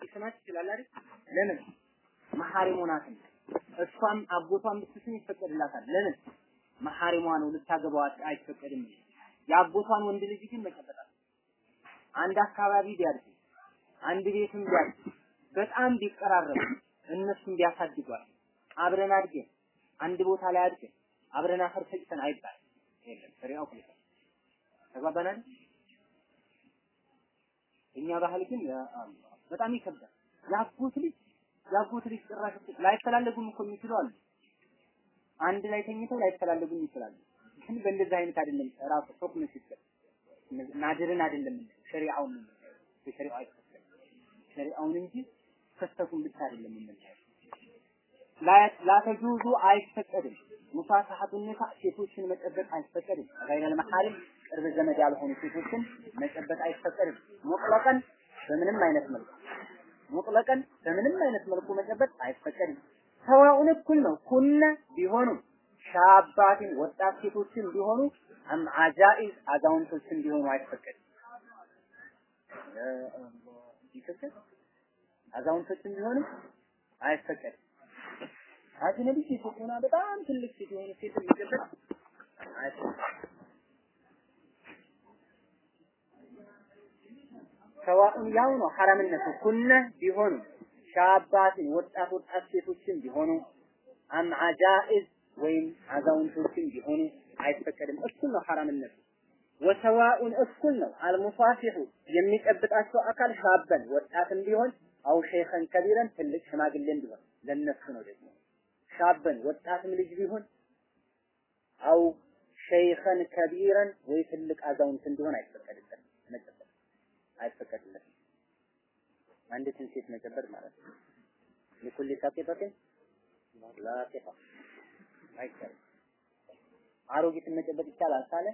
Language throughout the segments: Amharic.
ሊስማት ይችላል አይደል? ለምን መሐሪሙ ናት። እሷም አጎቷም ብትስም ይፈቀድላታል። ለምን መሐሪሟ ነው፣ ልታገባው አይፈቀድም። የአጎቷን ወንድ ልጅ ግን መጨበጣል። አንድ አካባቢ ቢያድግ አንድ ቤትም ቢያድግ በጣም ቢቀራረቡ እነሱም ቢያሳድጓል አብረን አድገን አንድ ቦታ ላይ አድገን አብረን አፈር ፈጭተን አይባል የለም ሸሪዓው ክልከ ተግባባናል። እኛ ባህል ግን አላህ በጣም ይከብዳል። ያጎት ልጅ ያጎት ልጅ ጭራሽ ላይፈላለጉም እኮ የሚችሉ አሉ። አንድ ላይ ተኝተው ላይፈላለጉም ይችላሉ። ግን በእንደዚህ አይነት አይደለም ራሱ ሁክም ሲሰጥ ናድርን አይደለም ሸሪዓውን ነው በሸሪዓው አይፈቀድም። ሸሪዓውን እንጂ ክስተቱን ብቻ አይደለም የምናየው። ላ ተጁዙ አይፈቀድም። ሙሳፋሐቱ ኒሳ ሴቶችን መጨበጥ አይፈቀድም። ገይረል መሐሪም ቅርብ ዘመድ ያልሆኑ ሴቶችን መጨበጥ አይፈቀድም። مطلقا በምንም አይነት መልኩ مطلقا በምንም አይነት መልኩ መጨበጥ አይፈቀድም። سواء እኩል ነው። كن ቢሆኑ شابات ወጣት ሴቶችን ቢሆኑ أم عجائز አዛውንቶችን ቢሆኑ አይፈቀድም። ይፈቀድ አዛውንቶችን ቢሆኑ አይፈቀድም። أجنبي ሴት ሆና በጣም ትልቅ ሴት የሆነ ሴት መጨበጥ አይፈቀድም። سواء ያው ነው ሐራምነቱ كن ቢሆኑ شابات ወጣት ወጣት ሴቶችን ቢሆኑ أم عجائز ወይም አዛውንቶችን ቢሆኑ አይፈቀድም። እኩል ነው ሐራምነቱ። وسواء እኩል ነው المصافح የሚጨብጣቸው አካል شابا ወጣትም ቢሆን أو شيخا كبيرا ትልቅ ሽማግሌም ቢሆን ለነሱ ነው ደግሞ ሻበን ወጣትም ልጅ ቢሆን አው ሸይኸን ከቢረን ወይ ትልቅ አዛውንት እንዲሆን አይፈቀድለትም መጨበጥ አይፈቀድለትም። አንዲትን ሴት መጨበጥ ማለት ነው። ለኩል ሳቂጠትን ላቂጣ አይቻልም። አሮጊትን መጨበጥ ይቻላል ካለ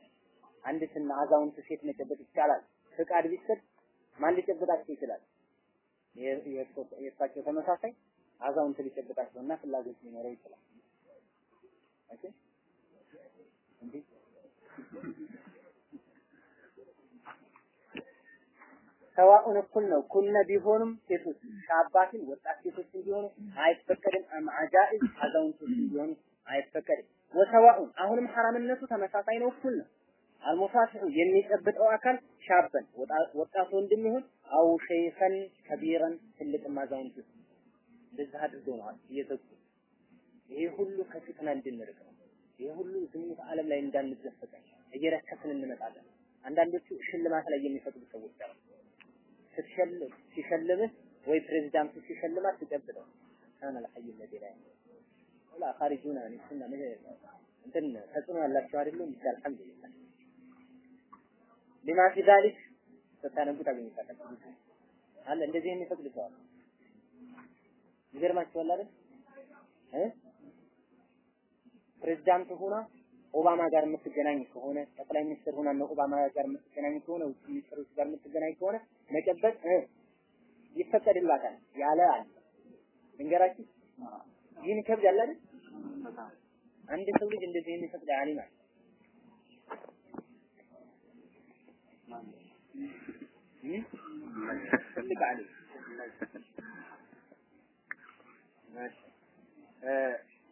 አንዲትን አዛውንት ሴት መጨበጥ ይቻላል። ፍቃድ ቢሰጥ ማን ሊጨበጣቸው ይችላል? የእሳቸው ተመሳሳይ አዛውንት ሊጨበጣቸውና ፍላጎት ሊኖረው ይችላል። እንዴ سواء እኩል ነው። كن ቢሆኑም ሴቶች شابات ወጣት ሴቶችን ቢሆኑ አይፈቀድም። أم عجائز አዛውንቶችን ቢሆኑ አይፈቀድም። وسواء አሁንም ሐራምነቱ ተመሳሳይ ነው፣ እኩል ነው። المصافح የሚጨብጠው አካል ሻበን ወጣት ወንድም ይሁን አው ሸይኸን ከቢረን ትልቅም አዛውንት እንደዚህ አድርገው ነው እየዘጉ ይሄ ሁሉ ከፊትና እንድንርቅ ነው። ይሄ ሁሉ ዝሙት ዓለም ላይ እንዳንዘፈቀ እየረከስን እንመጣለን። አንዳንዶቹ ሽልማት ላይ የሚፈቅዱ ሰዎች አሉ። ስትሸልም ሲሸልምህ ወይ ፕሬዚዳንቱ ሲሸልማት ትጨብጠው ካነ ለሐይ ለዲ ላይ። ወላ ኻሪጁና ንስና ምን እንትን ተጽዕኖ ያላቸው አይደለም ይቻል አልሐምዱሊላህ። ሊማ ፊ ዛሊክ ስታነቡ ታገኙታላችሁ። አለ እንደዚህ የሚፈቅድ ሰው አለ። ይገርማችኋል አይደል? እ? ፕሬዚዳንት ሆና ኦባማ ጋር የምትገናኝ ከሆነ ጠቅላይ ሚኒስትር ሆና ነው ኦባማ ጋር የምትገናኝ ከሆነ ውጭ ሚኒስትሮች ጋር የምትገናኝ ከሆነ መጨበጥ ይፈቀድላታል ያለ አለ። ልንገራችሁ ይህን ይከብዳል አይደል? አንድ ሰው ልጅ እንደዚህ አሊም አለ። ትልቅ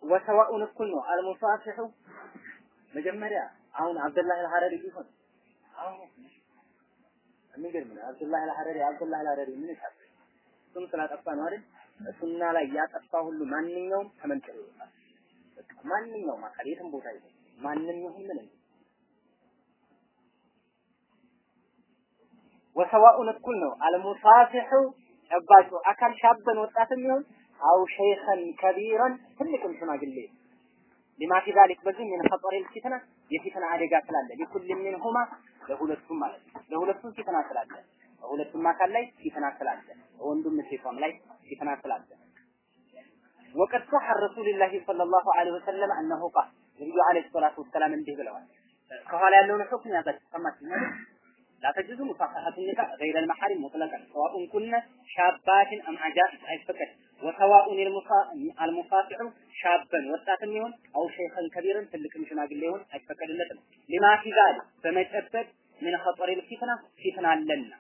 ወሰዋኡን እኩል ነው። አልሙሳፊሑ መጀመሪያ አሁን አብደላህ አልሐረሪ ቢሆን አሁን የሚገርም ነው። አብዱላህ አልሐረሪ አብዱላህ አልሐረሪ ምን ይሳል እሱም ስላጠፋ ነው አይደል? እሱና ላይ ያጠፋ ሁሉ ማንኛውም ተመንጥሮ ይወጣል። በቃ ማንኛውም አካል የትም ቦታ ይሁን ማንም ይሁን ምንም ወሰዋኡን እኩል ነው። አልሙሳፊሑ ጨባጩ አካል ሻበን ወጣትም ይሁን አው ሸይኸን ከቢረን ትልቅም ሽማግሌ ሊማ ፊ ዛሊክ በዚህ ምን ኸጠር ፊትና የፊትና አደጋ ስላለ ሊኩል ሚንሁማ ለሁለቱም ማለት ነው። ለሁለቱም ፊትና ስላለ በሁለቱም አካል ላይ ፊትና ስላለ በወንዱም ሴቷም ላይ ፊትና ስላለ ወቀድ صح رسول الله صلى الله عليه وسلم انه قال ነብዩ አለይሂ ሰላቱ ወሰላም እንዲህ ብለዋል። ከኋላ ያለውን ሁክም ያዛችሁ ሰማችሁ አይደል? لا تجوز مصافحة النساء غير المحارم مطلقا سواء كن شابات أم عجائز أي فقط ወሰዋኡን አልሙፋሲዑ ሻበን ወጣትም ይሁን አው ሸይኸን ከቢርን ትልቅም ሽማግሌ ይሁን አይፈቀድለትም። ሊማ ፊ በመጨበጥ ምን ኸጠሪል ፊትና ፊትና አለና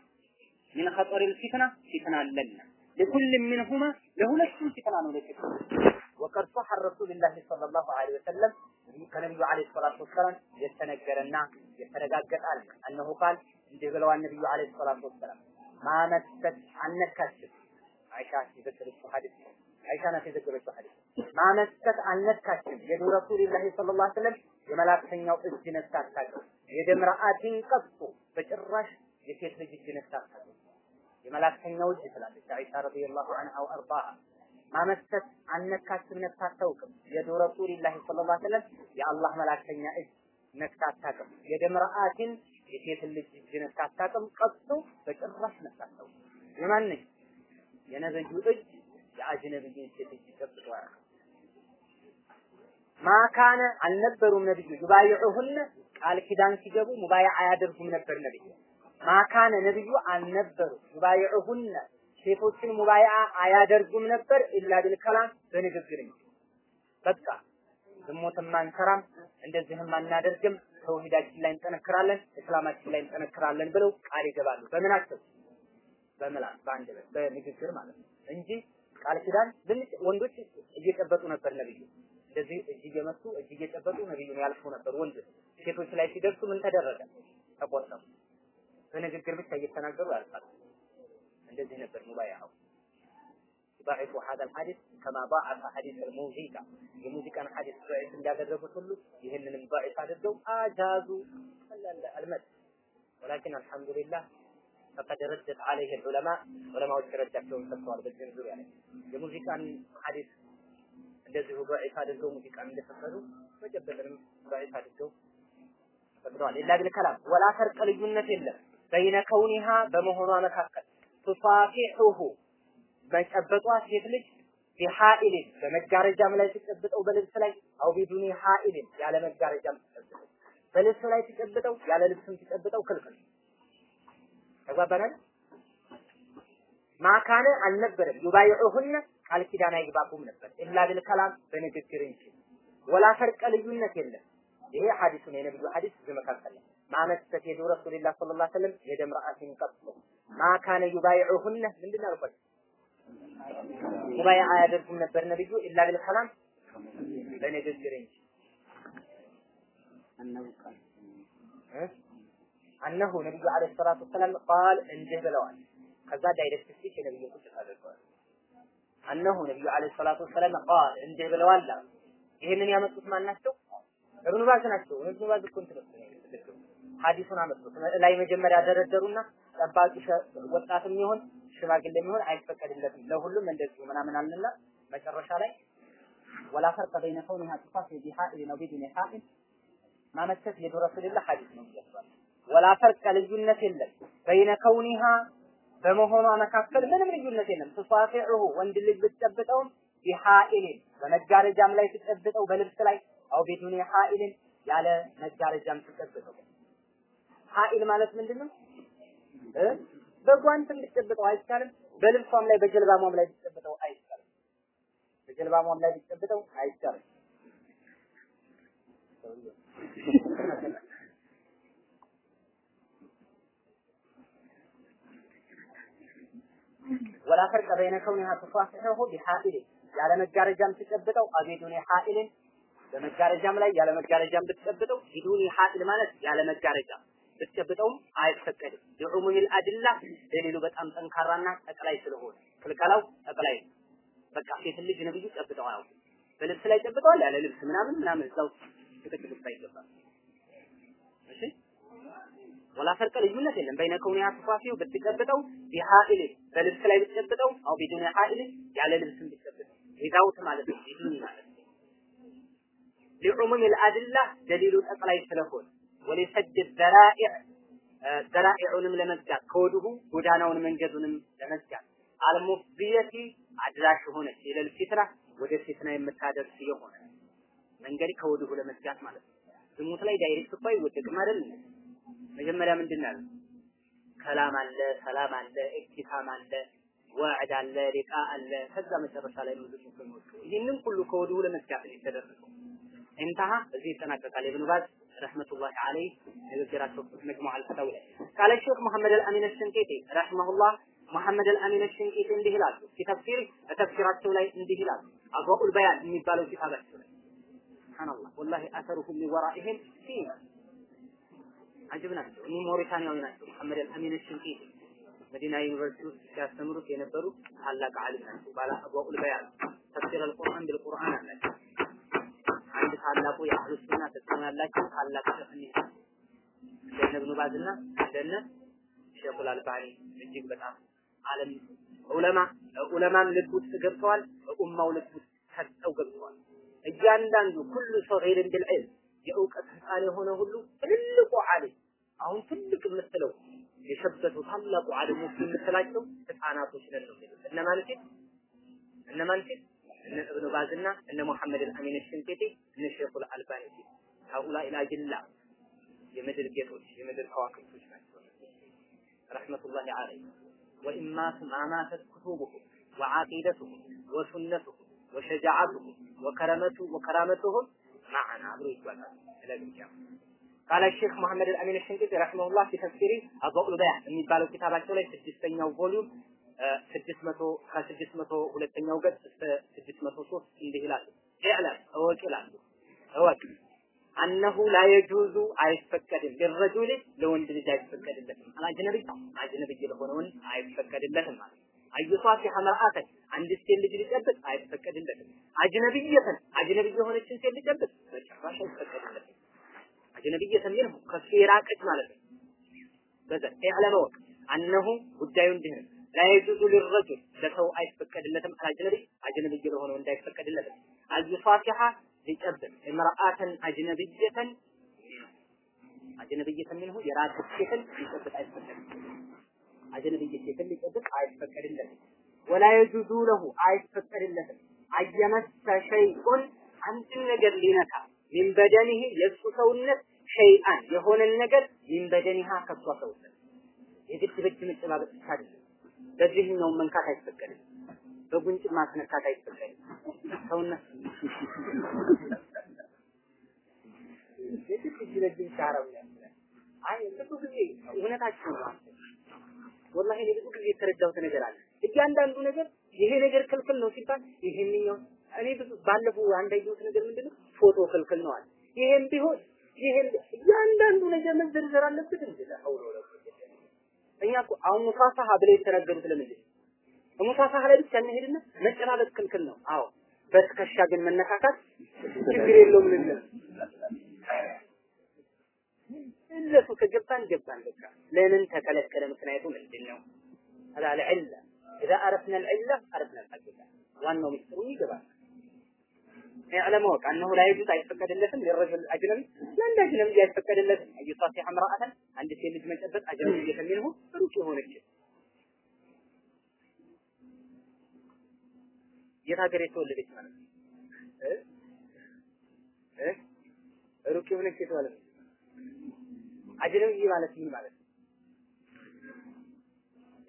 ምን ኸጠሪል ፊትና ፊትና አለና ለኩል ምንሁማ ለሁለቱም ፊትና ነው ለጭ ወቀድ ሷሐ ረሱልላህ ሰለላሁ ዐለይሂ ወሰለም ከነቢዩ ዐለይሂ ሰላቱ ወሰላም የተነገረና የተረጋገጣል እነሆ እንዲህ ብለዋል ነቢዩ ዐለይሂ ሰላቱ ወሰላም ማመሰት አልነካችም አይሻ የዘገበችው ሐዲስ አይሻ ናት የዘገበችው ሐዲስ ማመሰት አልነካችም። የዱ ረሱልላህ ሰለላሁ ዐለይሂ ወሰለም የመላእክተኛው እጅ ነክታ አታውቅም የደምራአቲን ቀጡ በጭራሽ የሴት ልጅ እጅ ነክታ አታውቅም እጅ ትላለች አይሻ ረዲየላሁ ዐንሃ ወአርዳሃ። ማመሰት አነካችም ነክታ አታውቅም። የዱ ረሱልላህ ሰለላሁ ዐለይሂ ወሰለም የአላህ መላእክተኛ እጅ ነክታ አታውቅም። የደምራአቲን የሴት ልጅ እጅ ነክታ አታውቅም። ቀጡ በጭራሽ ነክታ አታውቅም። የማን ነች የነብዩ እጅ የአጅነብይን ሴት እጅ አያውቅም ማካነ አልነበሩም ነብዩ። ዩባይዑሁነ ቃል ኪዳን ሲገቡ ሙባያ አያደርጉም ነበር ነብዩ። ማካነ ነብዩ አልነበሩ ዩባይዑሁነ ሴቶችን ሙባያ አያደርጉም ነበር ኢላ ቢልከላም በንግግር እንጂ። በቃ ዝሙትም አንሰራም እንደዚህም አናደርግም ተውሂዳችን ላይ እንጠነክራለን እስላማችን ላይ እንጠነክራለን ብለው ቃል ይገባሉ። በምናቸው በምላስ በአንድ በንግግር ማለት ነው እንጂ ቃል ኪዳን ወንዶች እየጨበጡ ነበር ነብዩ እንደዚህ እጅ እየመቱ እጅ እየጨበጡ ነብዩን ያልፉ ነበር ወንድ ሴቶች ላይ ሲደርሱ ምን ተደረገ ተቆጠቡ በንግግር ብቻ እየተናገሩ ያልፋሉ እንደዚህ ነበር ሙባያው ضعف هذا الحديث كما ضعف حديث الموسيقى የሙዚቃን ሐዲስ ضعيف እንዳደረጉት ሁሉ ይህንንም ضعيف አድርገው አጃዙ المد ولكن الحمد لله ፈቀድ ረደት አለይህ ዑለማ ዑለማዎች ረዳቸውን ሰጥተዋል። በዚህም ዙሪያ ላይ የሙዚቃን ሐዲስ እንደዚሁ በዒፍ አድርገው ሙዚቃን እንደፈቀዱ መጨበጥንም በዒፍ አድርገው ፈቅደዋል። ኢላ ቢል ከላም ወላ ፈርቀ ልዩነት የለም በይነ ከውኒሃ በመሆኗ መካከል ቱሳፊሑሁ መጨበጧ ሴት ልጅ ቢሃኢሊን በመጋረጃም ላይ ሲጨብጠው በልብስ ላይ አው ቢዱኒ ሃኢሊን ያለ መጋረጃም ሲጨብጠው በልብስ ላይ ሲጨብጠው ያለ ልብስም ሲጨብጠው ክልክል ተግባባናል ማካነ አልነበረም። ዩባይዑሁነ ቃል ኪዳን አይግባቡም ነበር። ኢላ ቢልከላም በንግግር እንጂ። ወላ ፈርቀ ልዩነት የለም። ይሄ ሐዲሱን የነብዩ ሐዲስ በመካከል ማመሰት የዱ ረሱልላህ ሰለላሁ ዐለይሂ ወሰለም የደም ረአሲን ቀጥሎ ማካነ ዩባይዑሁነ ምንድን አልኳል ሙባያ አያደርጉም ነበር ነብዩ። إلا بالكلام በንግግር እንጂ أنه ነብዩ عليه الصلاة والسلام قال እንዲህ ብለዋል። ከዛ direct speech የነብዩ ቁጭ አድርገዋል أنه ነብዩ عليه الصلاة والسلام قال እንዲህ ብለዋል ይሄንን ያመጡት ማን ናቸው? እብኑ ባዝ ናቸው። እብኑ ባዝ እኮ እንትን ሐዲሱን አመጡት። ላይ መጀመሪያ ደረደሩና ጠባቂ ወጣትም ይሁን ሽማግሌ የሚሆን አይፈቀድለትም ለሁሉም እንደዚሁ ምናምን አለና መጨረሻ ላይ ወላ ፈርቀ በይነ ከውኒሃ ቢሃኢል ነው ቢዱኒ ሃኢል ማመሰት የዱ ረሱልላህ ሐዲስ ነው ይላል ወላ ፈርቀ ልዩነት የለም። በይነ ከውኒሃ በመሆኗ መካከል ምንም ልዩነት የለም። ቱሳፊዑሁ ወንድ ልጅ ብትጨብጠውም ቢሃኢልን በመጋረጃም ላይ ትጨብጠው በልብስ ላይ አው ቢዱኒ ሃኢልን ያለ መጋረጃም ትጨብጠው ሃኢል ማለት ምንድነው? እ? በጓንትም ልትጨብጠው አይቻልም። በልብሷም ላይ በጀልባሟም ላይ ልትጨብጠው አይቻልም። በጀልባሟም ላይ ልትጨብጠው አይቻልም ወላ ፈርቀ በይነ ከውኒሃ ትፋሲሑ ቢሃኢል ያለ መጋረጃም ትጨብጠው አቢዱኒ ሃኢልን በመጋረጃም ላይ ያለ መጋረጃም ብትጨብጠው ቢዱኒ ሃኢል ማለት ያለ መጋረጃ ብትጨብጠውም አይፈቀድም። የዑሙሚል አድላ ደሊሉ በጣም ጠንካራና ጠቅላይ ስለሆነ ክልከላው ጠቅላይ በቃ ሴት ልጅ ነብዩ ጨብጠው አያውቁም። በልብስ ላይ ጨብጠዋል፣ ያለ ልብስ ምናምን ምናምን እዛው ውስጥ አይገባም። እሺ ወላ ፈርቀ ልዩነት የለም በይነ ከውኒያ ትፋፊው ብትጨብጠው ቢሃኢል በልብስ ላይ ብትጨብጠው አው ቢዱኒ ሃኢል ያለ ልብስም ብትጨብጠው ዊዛውት ማለት ነው ቢዱኒ ማለት ነው لعموم الأدلة دليل ጠቅላይ ስለሆነ ወሊሰድ ዘራኢዕ ዘራኢዑንም ለመዝጋት ከወዲሁ ጎዳናውን መንገዱንም ለመዝጋት አልሙፍዲየቲ አድራሽ ሆነች ኢለል ፊትና ወደ ፊትና የምታደርስ የሆነ መንገድ ከወዲሁ ለመዝጋት ማለት ነው። ዝሙት ላይ ዳይሬክት እኮ አይወደቅም አይደል? መጀመሪያ ምንድን ነው ያለው? كلام አለ፣ سلام አለ፣ ابتسام አለ፣ وعد አለ፣ لقاء አለ። ከዛ መጨረሻ ላይ ነው ዝሙት የሚወድቀው። ይህንን ሁሉ ከወዲሁ ለመዝጋት ነው የተደረገው። انتهى እዚህ ይጠናቀቃል። ኢብኑ ባዝ رحمة الله عليه ንግግራቸው መጅሙዕ አልፈታዊ ላይ قال ሼክ መሐመድ አልአሚን አልሸንቄጤ رحمه الله መሐመድ አልአሚን ሽንቂት እንዲህ ይላሉ። تفسير ተፍሲራቸው ላይ እንዲህ ይላሉ። አድዋኡል በያን የሚባለው ኪታባቸው ላይ ሱብሃንአላህ ወላሂ አሰሩሁ ሚወራኢህም ፊ አጅብ ናቸው። እኒህ ሞሪታኒያዊ ናቸው። መሐመድ አልአሚን ሽንቂት መዲና ዩኒቨርሲቲ ውስጥ ሲያስተምሩት የነበሩ ታላቅ ዓሊም ናቸው። ባለ አድዋኡል በያን ተፍሲር አልቁርአን ቢልቁርአን አላቸው። አንድ ታላቁ የአህሉ ሱና ተጽዕኖ ያላቸው ታላቅ ሸፍኒ እንደነ ኢብኑ ባዝና እንደነ ሼኹል አልባኒ እጅግ በጣም ዓለም ዑለማ ዑለማም ልብ ውስጥ ገብተዋል። በኡማው ልብ ውስጥ ሰጠው ገብተዋል። እያንዳንዱ ኩሉ ሰጊርን ቢልዕልም የእውቀት ህፃን የሆነ ሁሉ ትልቁ ዓሊም አሁን ትልቅ የምትለው የሸበቱ ታላቁ ዓሊሞች የምትላቸው ህፃናቶች ነን ነው የሚሉት። እነማን ፊት እነማን ፊት እነ እብኑ ባዝና እነ ሙሐመድ አልአሚን ሽንቄጤ እነ ሼኹል አልባኒ ፊት ሀኡላ ኢላጅላ የምድር ጌቶች የምድር ከዋክብቶች ናቸው። ረሕመቱላሂ ዐለይሂ ወኢማቱ ማማተት ኩቱቡሁም ወዓቂደቱሁም ወሱነቱሁም ወሸጃዓቱሁም ወከረመቱ ወከራመቱሁም ማዕና አብሮ ይጓዛል ለግንጃ ቃለ ሼክ መሐመድ አልአሚን ሽንቅጥ ረሕመሁላህ ፊ ተፍሲሪ አድዋኡል በያን የሚባለው ኪታባቸው ላይ ስድስተኛው ቮሊዩም ስድስት መቶ ከስድስት መቶ ሁለተኛው ገጽ እስከ ስድስት መቶ ሶስት እንዲህ ይላሉ። ኢዕለም እወቅ ይላሉ። እወቅ አነሁ ላ የጁዙ አይፈቀድም ሊረጁል ለወንድ ልጅ አይፈቀድለትም። አላጅነቢ አጅነቢ ለሆነ ወንድ አይፈቀድለትም ማለት አዩሷፊሐ መርአተን አንድ ሴት ልጅ ሊጨብጥ አይፈቀድለትም። አጅነቢየተን አጅነቢ የሆነችን ሴት ሊጨብጥ በጭራሽ አይፈቀድለትም። አጅነቢየተን ሚንሁ ከሱ የራቀች ማለት ነው። በዘ ኢዕለም እወቅ አነሁ ጉዳዩ እንዲህ ነው። ላ የጁዙ ሊረጁል ለሰው አይፈቀድለትም። አጅነቢ ለሆነ ወንድ አይፈቀድለትም። አዩሷፊሐ ሊጨብጥ እምረአተን አጅነብየተን አጅነብየተን ምንሁ የራቀች ሴትን ሊጨብጥ አይፈቀድም። አጅነብየ ሴትን ሊጨብጥ አይፈቀድለትም። ወላ የጁዙ ለሁ አይፈቀድለትም። አየመሰ ሸይኡን አንድን ነገር ሊነካ ሚን በደኒህ የእሱ ሰውነት ሸይአን የሆነን ነገር ሚን በደኒሃ ከሷ ሰውነት የግድ በእጅ መጨባበጥ ብቻ አይደለም። መንካት አይፈቀድም። በጉንጭ ማስነካት አይፈቀድም። ሰውነት የግድ እጅ ለእጅ ብቻ አረብ አይ ብዙ ጊዜ እውነታችሁ ነው። ወላሂ እኔ ብዙ ጊዜ የተረዳሁት ነገር አለ። እያንዳንዱ ነገር ይሄ ነገር ክልክል ነው ሲባል ይሄንኛው እኔ ብዙ ባለፈው አንድ ያየሁት ነገር ምንድነው ፎቶ ክልክል ነው አለ። ይሄም ቢሆን ይሄን እያንዳንዱ ነገር መዘርዘር አለበት እንዴ? ለሐውለ ወላ እኛ እኮ አሁን ሙሳፋሃ ብለው የተናገሩት ለምንድን ነው? ሙሳፋሃ ላይ ብቻ እንሄድና መጨባበጥ ክልክል ነው። አዎ በትከሻ ግን መነካካት ችግር የለውም ልንል እለቱ ከገባን ገባን በቃ ለምን ተከለከለ? ምክንያቱ ምንድን ነው? አላለ ዒላ ኢዛ አረፍና ልዒላ አረፍና ልሐቂቃ ዋናው ሚስጥሩ ይገባል። ያለማወቅ አነሁ ላይ ጁዝ አይፈቀድለትም ለረጅል አጅነቢ ለአንድ አጅነቢ አይፈቀድለትም አዩሳፊሐ ምራአተን አንድ ሴት ልጅ መጨበጥ አጅነቢ የተሚንሁ ሩቅ የሆነች የት ሀገር የተወለደች ማለት ነው? እ? ሩቅ የሆነች ሴት አጅነቢ ማለት ምን ማለት ነው።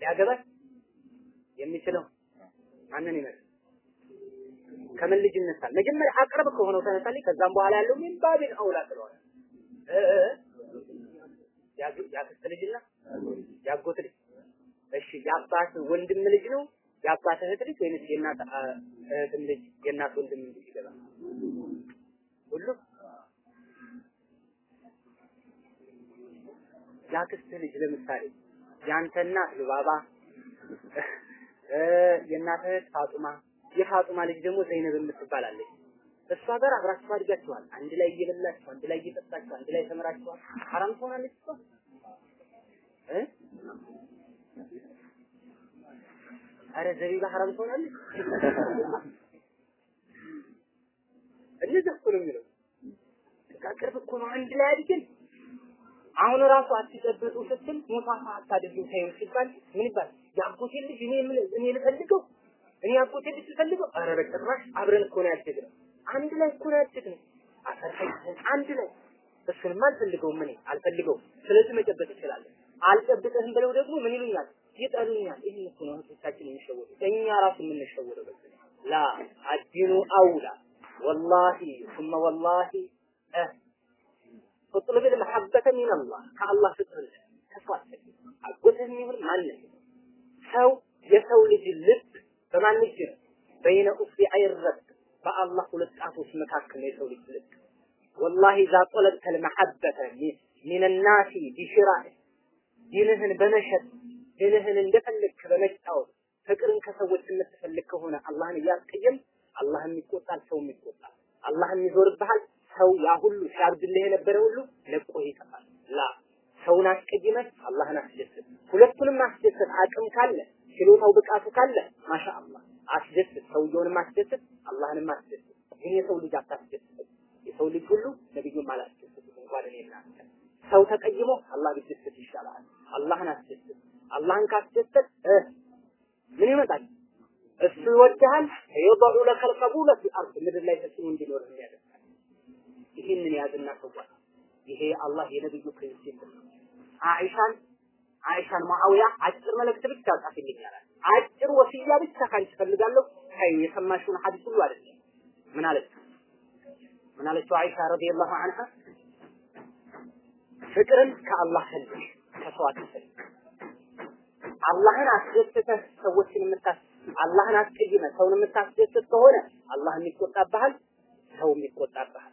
ሊያገባት የሚችለው ማንን ይመስል ከምን ልጅ ይነሳል? መጀመሪያ አቅርብ ከሆነው ተነሳልኝ፣ ከዛም በኋላ ያለው ምን ባቢን አውላ ስለሆነ ያክስት ልጅና ያጎት ልጅ እሺ፣ የአባት ወንድም ልጅ ነው የአባት እህት ልጅ ወይንስ የእናት እህትም ልጅ የእናት ወንድም ልጅ ይገባል? ሁሉ የአክስት ልጅ ለምሳሌ የአንተ እናት ልባባ የእናት እህት ፋጡማ የፋጡማ ልጅ ደግሞ ዘይነብ የምትባል አለች። እሷ ጋር አብራችሁ አድጋችኋል። አንድ ላይ እየበላችሁ፣ አንድ ላይ እየጠጣችሁ፣ አንድ ላይ ተምራችኋል። ሐራም ትሆናለች እሷ እ አረ ዘቢባ ሐራም ትሆናለች። እንደዛ እኮ ነው የሚለው። ቅርብ እኮ ነው አንድ ላይ አድገን አሁን ራሱ አትጨብጡ ስትል ሙሳፋ አታድርጉ ታዩ ሲባል ምን ይባል? የአጎቴ ልጅ እኔ እኔ ልፈልገው እኔ አጎቴ ልጅ ልፈልገው? ኧረ በጭራሽ አብረን እኮ ነው ያደግነው። አንድ ላይ እኮ ነው ያደግነው። አፈርሐይተን አንድ ላይ እሱንማ አልፈልገውም እኔ አልፈልገውም። ስለዚህ መጨበጥ እችላለሁ። አልጨብጥህም ብለው ደግሞ ምን ይሉኛል? ይጠሉኛል። ይህን እኮ ነው እህቶቻችን የሚሸወዱት። እኛ ራሱ የምንሸወደው በዚህ ላ አዲኑ አውላ ወላሂ ثم ወላሂ اطلب المحبة من الله كالله ፍቅር ተስፋ አጎትህም ይሁን ማንም ሰው የሰው ልጅ ልብ በማን እጅ ነው? በይነ ኡስቢዐይ ረብ በአላህ ሁለት ጣቶች መካከል የሰው ልጅ ልብ። ወላሂ ዛ ጠለብተል መሐበተ ሚን ናሲ ቢሽራእ ዲንህን በመሸጥ ዲንህን እንደፈለግክ በመጫወት ፍቅርን ከሰዎች የምትፈልግ ከሆነ አላህን እያስቀየም አላህም ይቆጣል፣ ሰውም ይቆጣል። አላህም ይዞርብሃል። ሰው ያ ሁሉ ሲያብድልህ የነበረ ሁሉ ለቆ ይጠፋል። ላ ሰውን አስቀይመህ አላህን አስደስት። ሁለቱንም አስደስት። አቅም ካለ ችሎታው ብቃቱ ካለ ማሻአላ አስደስት፣ ሰውየውንም አስደስት፣ አላህንም አስደስት። ግን የሰው ልጅ አታስደስት። የሰው ልጅ ሁሉ ነቢዩም አላስደስት እንኳን እኔ እናንተ ሰው ተቀይሞ አላህ ቢደሰት ይሻላል። አላህን አስደስት። አላህን ካስደሰት ምን ይመጣል? እሱ ይወድሃል። የضዑ ለከ القبول في الارض ምድር ላይ ተጽዕኖ እንዲኖር ያደርጋል። ይህንን ያዝና ሰዋ ይሄ አላህ የነብዩ ፕሪንሲፕ ነው። አኢሻን አይሻን ሙአዊያ አጭር መልእክት ብቻ ጻፍልኝ አላት። አጭር ወሲያ ብቻ ካንቺ ፈልጋለሁ። ታዩ የሰማሽውን ሐዲስ ሁሉ አይደለም። ምን አለች? ምን አለችው አይሻ ረዲየላሁ ዐንሃ ፍቅርን ከአላህ ፈልግ ከሰው አትፈልግ። አላህን አስደስተህ ሰዎችን የምታስ አላህን አስቀይመህ ሰውን የምታስደስት ከሆነ አላህም ይቆጣብሃል፣ ሰውም ይቆጣብሃል።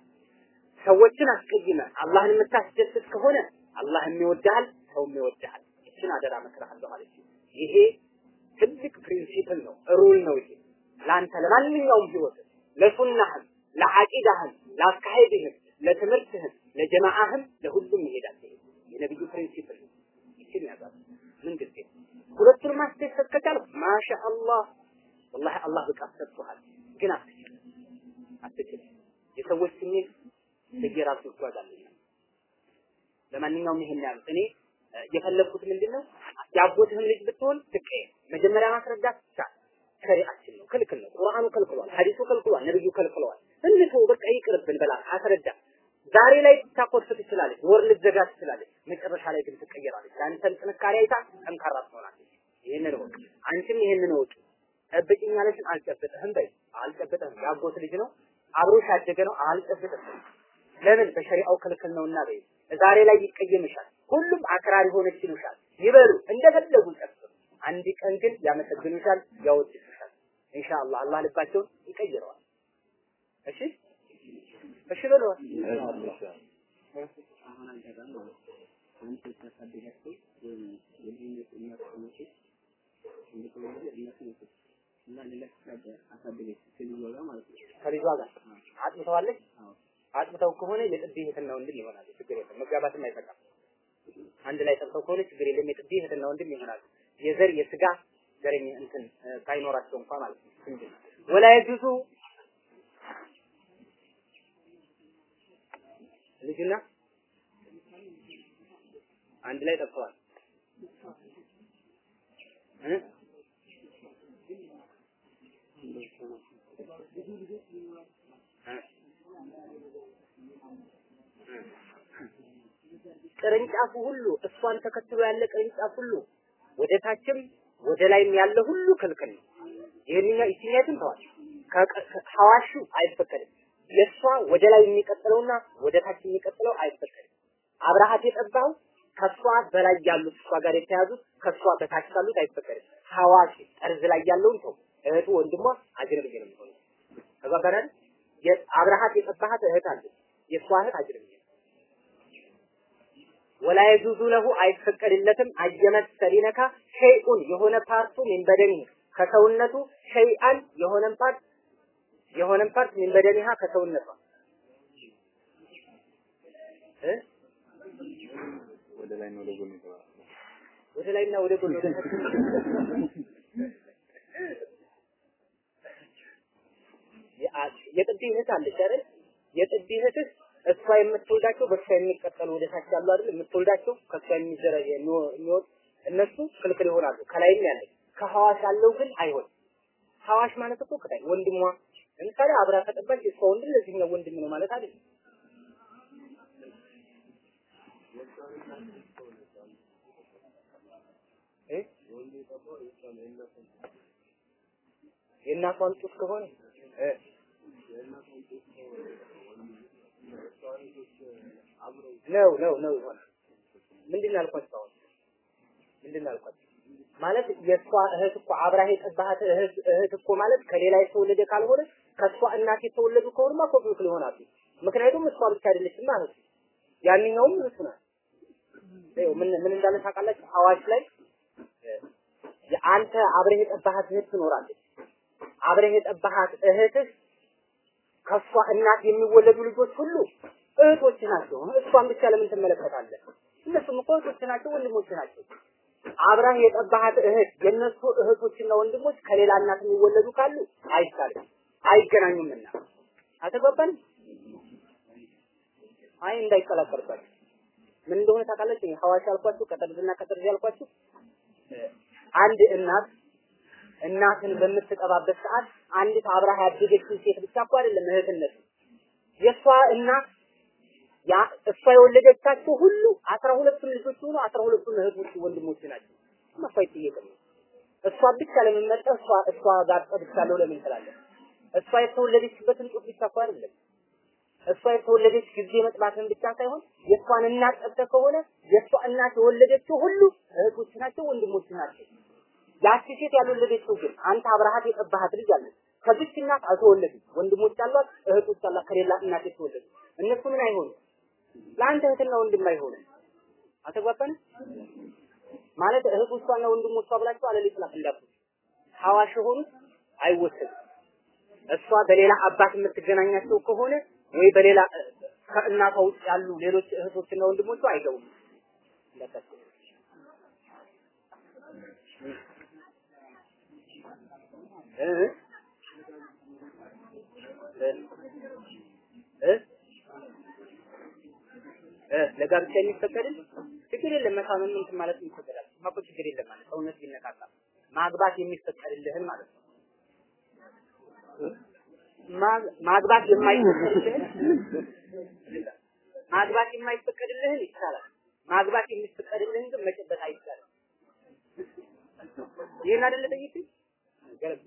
ሰዎችን አስቀይመህ አላህን የምታስደስት ከሆነ አላህም ይወድሃል፣ ሰውም ይወድሃል። ይችን አደራ እመክርሃለሁ አለች። ይሄ ትልቅ principle ነው፣ rule ነው። ይሄ ለአንተ ለማንኛውም ህይወት ለሱናህም፣ ለዓቂዳህም፣ ለአካሄድህም፣ ለትምህርትህም፣ ለጀማዓህም ለሁሉም ይሄዳል። ይሄ የነብዩ principle ነው። ይችን ያዛል ምን ጊዜ ሁለቱንም ማስደሰት ከቻልክ ما شاء الله والله አላህ ብቃት ሰጥቶሃል። ግን አትችልም አትችልም። የሰዎች ስሜት በየራሱ ይጓዛል። ለማንኛውም ይሄን ያሉት እኔ የፈለግኩት ምንድነው የአጎትህም ልጅ ብትሆን ትቀየም። መጀመሪያ ማስረዳት ይቻል ሸሪዓችን ነው፣ ክልክል ነው። ቁርአኑ ከልክሏል፣ ሐዲሱ ከልክሏል፣ ነብዩ ከልክለዋል። እንተው በቃ ይቅርብን በላ አስረዳ። ዛሬ ላይ ታኮርፍ ትችላለች፣ ወር ልትዘጋ ትችላለች። መጨረሻ ላይ ግን ትቀየራለች። የአንተን ጥንካሬ አይታ ጠንካራ ትሆናለች። ይህንን ወቅ አንቺም ይህንን ወቅ ጠብቂኝ ያለሽን አልጨብጥህም በይ። አልጨብጥህም የአጎት ልጅ ነው አብሮሽ ያደገ ነው አልጨብጥህም። ለምን በሸሪዓው ክልክል ነውና በይ። ዛሬ ላይ ይቀየምሻል። ሁሉም አክራሪ ሆነች ይሉሻል። ይበሉ እንደፈለጉ ጨፍሩ። አንድ ቀን ግን ያመሰግኑሻል፣ ያወድሱሻል። ኢንሻአላህ አላህ ልባቸውን ይቀይረዋል። እሺ እሺ በለዋል። ከልጇ ጋር አጥምተዋለች። አጥምተው ከሆነ የጥቢ እህትና ወንድም ይሆናሉ። ችግር የለም። መጋባትም አይፈጣም። አንድ ላይ ጠብተው ከሆነ ችግር የለም። የጥቢ እህትና ወንድም ይሆናሉ። የዘር የስጋ ዘረኝ እንትን ሳይኖራቸው እንኳን ማለት ነው። ወላ የጁዙ ልጅና አንድ ላይ ጠጥተዋል። እ ቅርንጫፉ ሁሉ እሷን ተከትሎ ያለ ቅርንጫፍ ሁሉ ወደ ታችም ወደ ላይም ያለ ሁሉ ክልክል ነው። ይሄንኛው ይችኛቱን ተዋል። ሐዋሹ አይፈቀድም። የእሷ ወደ ላይ የሚቀጥለውና ወደ ታች የሚቀጥለው አይፈቀድም። አብረሃት የጠባው ከሷ በላይ ያሉት እሷ ጋር የተያዙት ከሷ በታች ካሉት አይፈቀድም። ሐዋሽ ጠርዝ ላይ ያለውን ተው። እህቱ ወንድሟ አጅነብይ ነው የሚሆነው። ተግባባናል። አብረሃት የጠባሃት እህት አለች። የእሷ እህት አጅነብይ ነው። ولا يجوز له አይፈቀድለትም። አየመሰሊነካ ሸይኡን የሆነ part ኡ من بدنه ከሰውነቱ شيئا የሆነን part የሆነን part من بدنها ከሰውነቷ። እ? ወደ ላይ ነው ወደ ጎን ወደ ላይና ወደ ጎን የጥቢ እህት አለች አይደል? የጥቢ እህትህ እሷ የምትወልዳቸው በእሷ የሚቀጠሉ ወደ ታች ያሉ አይደል? የምትወልዳቸው ከእሷ የሚዘረ የሚወጥ እነሱ ክልክል ይሆናሉ። ከላይም ያለ ከሐዋሽ ያለው ግን አይሆን። ሐዋሽ ማለት እኮ ከታይ ወንድሟ ለምሳሌ አብራ ከጠባች የእሷ ወንድም ለዚህኛው ወንድም ነው ማለት አይደለም። የእናቷን ጡት ከሆነ ነው ነው ነው ይሆናል። ምንድን ያልኳቸው? አሁን ምንድን ያልኳቸው? ማለት የእሷ እህት እኮ አብራህ የጠባሃት እህት እህት እኮ ማለት ከሌላ የተወለደ ካልሆነ ከእሷ እናት የተወለዱ ከሆኑማ ኮፒክ ሊሆናሉ። ምክንያቱም እሷ ብቻ አይደለችም ማለት ያንኛውም እሱ ናት። ምን ምን እንዳለ ታውቃላችሁ? አዋጅ ላይ አንተ አብረህ የጠባሃት እህት ትኖራለች። አብረህ የጠባሃት እህትህ ከእሷ እናት የሚወለዱ ልጆች ሁሉ እህቶች ናቸው። እሷን ብቻ ለምን ትመለከታለህ? እነሱም እኮ እህቶች ናቸው፣ ወንድሞች ናቸው። አብረህ የጠባሃት እህት የነሱ እህቶችና ወንድሞች ከሌላ እናት የሚወለዱ ካሉ አይቻልም፣ አይገናኙምና። አልተግባባንም? አይ እንዳይቀላቀልባችሁ ምን እንደሆነ ታውቃላችሁ? ሐዋሽ ያልኳችሁ ቀጠርዝና ቀጠርዝ ያልኳችሁ አንድ እናት እናትን በምትጠባበት ሰዓት አንዲት አብረሃ ያደገችው ሴት ብቻ እኮ አይደለም እህትነት የእሷ እናት ያ እሷ የወለደቻቸው ሁሉ አስራ ሁለቱም ልጆች ሆኑ አስራ ሁለቱም እህቶች ወንድሞች ናቸው። እሷ አይጠየቅም። እሷ ብቻ ለምን መጣ? እሷ እሷ ጋር ጠብቻለሁ ለምን ትላለህ? እሷ የተወለደችበትን ጡት ብቻ እኮ አይደለም እሷ የተወለደች ጊዜ መጥባትን ብቻ ሳይሆን የእሷን እናት ጠብተህ ከሆነ የእሷ እናት የወለደችው ሁሉ እህቶች ናቸው፣ ወንድሞች ናቸው። ያቺ ሴት ያልወለደችው ግን አንተ አብረሃት የጠባሃት ልጅ አለ ከዚች እናት አልተወለዱም። ወንድሞች አሏት፣ እህቶች አሏት ከሌላ እናት የተወለዱ እነሱ ምን አይሆኑ ለአንተ እህትና ወንድም አይሆኑ። አልተግባባንም? ማለት እህቶቿና ወንድሞቿ ብላችሁ አለል ይጥላፍ እንዳትሉ ሐዋሽ የሆኑት አይወሰድም። እሷ በሌላ አባት የምትገናኛቸው ከሆነ ወይ በሌላ ከእናቷ ውጭ ያሉ ሌሎች እህቶችና ወንድሞቿ አይገቡም። እ እ ለጋብቻ የሚፈቀድል ችግር የለም። መሳመን እንትን ማለት ይፈቀዳል። ማቆ ችግር የለም ማለት ሰውነት ቢነካካ ማግባት የሚፈቀድልህን ማለት ነው። ማግባት የማይፈቀድልህን ማግባት የማይፈቀድልህን ይቻላል። ማግባት የሚፈቀድልህን ግን መጨበጥ አይቻልም። ይህን አይደለ ጠይቅ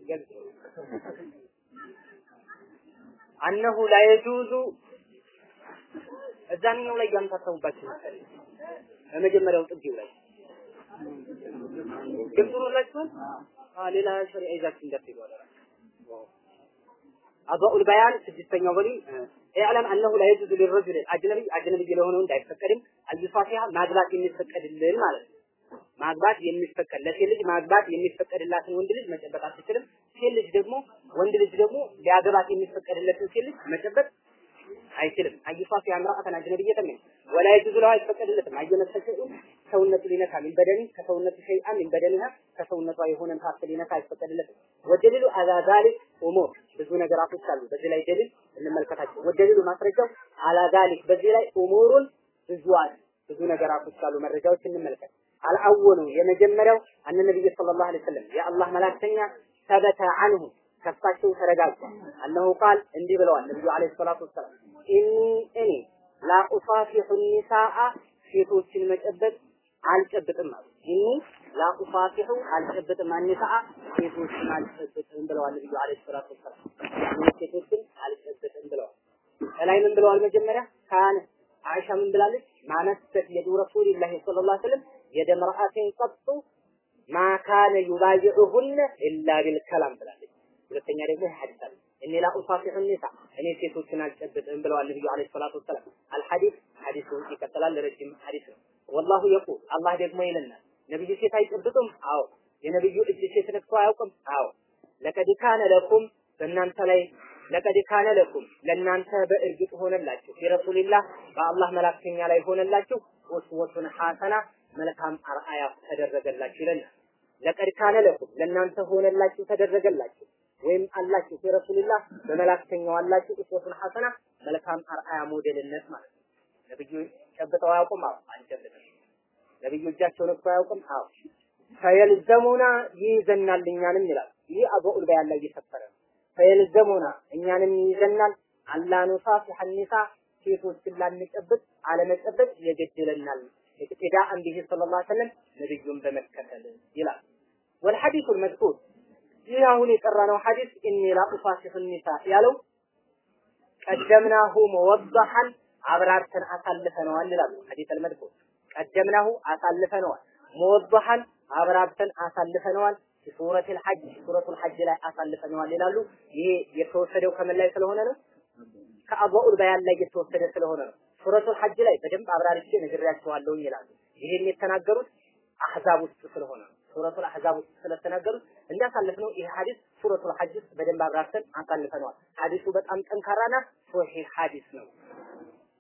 ገልጽ አነሁ ላ እዛኛው ላይ ያምታታውባችሁ ለመጀመሪያው ጥጊው ላይ ግልጽ ሆኖላችኋል። ሌላ ሸሪዓ ይዛችሁ እንዳትሄዱ አደራ። አضاء البيان ስድስተኛው በሊ اعلم انه لا يجوز للرجل الاجنبي ለሆነው እንዳይፈቀድም አልፋሲያ ማግባት የሚፈቀድልን ማለት ነው። ማግባት የሚፈቀድ ለሴት ልጅ ማግባት የሚፈቀድላትን ወንድ ልጅ መጨበጥ አትችልም። ሴት ልጅ ደግሞ ወንድ ልጅ ደግሞ ሊያገባት የሚፈቀድለትን ሴት ልጅ መጨበጥ አይችልም። አይፋፊ አምራአተን አጅነብየተ ምን ወላ የጁዙ ለها አይፈቀድለትም። አየመሰል ሰውነቱ ሊነካ ምን ከሰውነቱ ሸይአ ምን ከሰውነቷ የሆነን ፓርት ሊነካ አይፈቀድለትም። ወደሊሉ አላ ዛሊክ ኡሙር ብዙ ነገራቶች አሉ። በዚህ ላይ ደሊል እንመልከታቸው። ወደሊሉ ማስረጃው አላ ዛሊክ በዚህ ላይ ኡሙሩን ብዙ አለ ብዙ ነገራቶች አሉ። መረጃዎች እንመልከት። አልአወሉ የመጀመሪያው አነ ነብይ ሰለላሁ ዐለይሂ ወሰለም የአላህ መላክተኛ ሰበተ አንሁ ከሳቸው ተረጋግጧል። አነሁ ቃል እንዲህ ብለዋል ነብዩ ዐለይሂ ሰላቱ ወሰላም ኢኒ እኔ ላ ኡሳፊሑ ኒሳአ ሴቶችን መጨበጥ አልጨብጥም አሉ። ኢኒ ላ ኡሳፊሑ አልጨብጥም አኒሳአ ሴቶችን አልጨብጥም ብለዋል ነብዩ ዐለይሂ ሰላቱ ወሰላም። ሴቶችን አልጨብጥም ብለዋል። ከላይ ምን ብለዋል? መጀመሪያ ካነ አይሻ ምን ብላለች? ማነሰት የዱ ረሱሊላሂ ሰለላሁ ዐለይሂ ወሰለም የደ ምርአትን ቀጡ ማ ካነ ዩባይዑሁነ ኢላ ቢልከላም ብላለች። ሁለተኛ ደግሞ ሐዲስ አለ እኔ ላ ኡሳፊሑ ኒሳ እኔ ሴቶችን አልጨብጥም ብለዋል ነብዩ አለይሂ ሰላቱ ወሰላም። አልሐዲስ ሐዲሱ ይቀጥላል። ረጅም ሐዲስ ነው። ወላሁ የቁል አላህ ደግሞ ይለናል ነብዩ ሴት አይጨብጡም? አዎ። የነብዩ እጅ ሴት ነክቶ አያውቅም? አዎ። ለቀድ ካነ ለኩም በእናንተ ላይ ለቀድ ካነ ለኩም ለእናንተ በእርግጥ ሆነላችሁ የረሱልላህ በአላህ መላክተኛ ላይ ሆነላችሁ ኡስወቱን ሐሰና መልካም አርአያ ተደረገላችሁ ይለናል። ለቀድ ካነ ለኩም ለእናንተ ሆነላችሁ ተደረገላችሁ ወይም አላችሁ የረሱልላህ በመላክተኛው አላችሁ ኡስወቱን ሐሰና መልካም አርአያ ሞዴልነት ማለት ነው። ነብዩ ጨብጠው አያውቁም? አዎ አንጨብጥም። ነብዩ እጃቸውን እኮ አያውቅም? አዎ ፈየልዘሙና ይይዘናል እኛንም ይላል። ይህ አበኡል በያን ላይ እየሰፈረ ነው። ፈየልዘሙና እኛንም ይይዘናል ألا نصافح النساء ሴቶችን ላንጨብጥ አለመጨበጥ የግድለናል اقتداء به صلى الله عليه وسلم ነብዩን በመከተል ይላል። والحديث المذكور ይህ አሁን የቀራነው ሐዲስ إني لا أصافح النساء ያለው ቀደምናሁ መወضሐን አብራርተን አሳልፈነዋል ይላሉ። الحديث المذكور قدمناه አሳልፈነዋል موضحا አብራርተን አሳልፈነዋል። ሱረቱል ሐጅ ሱረቱል ሐጅ ላይ አሳልፈነዋል ይላሉ። ይሄ የተወሰደው ከምን ላይ ስለሆነ ነው? ከአባኡል በያን ላይ የተወሰደ ስለሆነ ነው። ሱረቱል ሐጅ ላይ በደንብ አብራርቼ ነግሬያቸዋለሁ ይላሉ። ይሄን የተናገሩት አህዛብ ውስጥ ስለሆነ ነው። ሱረቱል አህዛብ ውስጥ ስለተናገሩት እንዳሳለፍ ነው። ይህ ሐዲስ ሱረቱል ሐጅ ውስጥ በደንብ አብራርተን አሳልፈነዋል። ሐዲሱ በጣም ጠንካራና ሶሒህ ሐዲስ ነው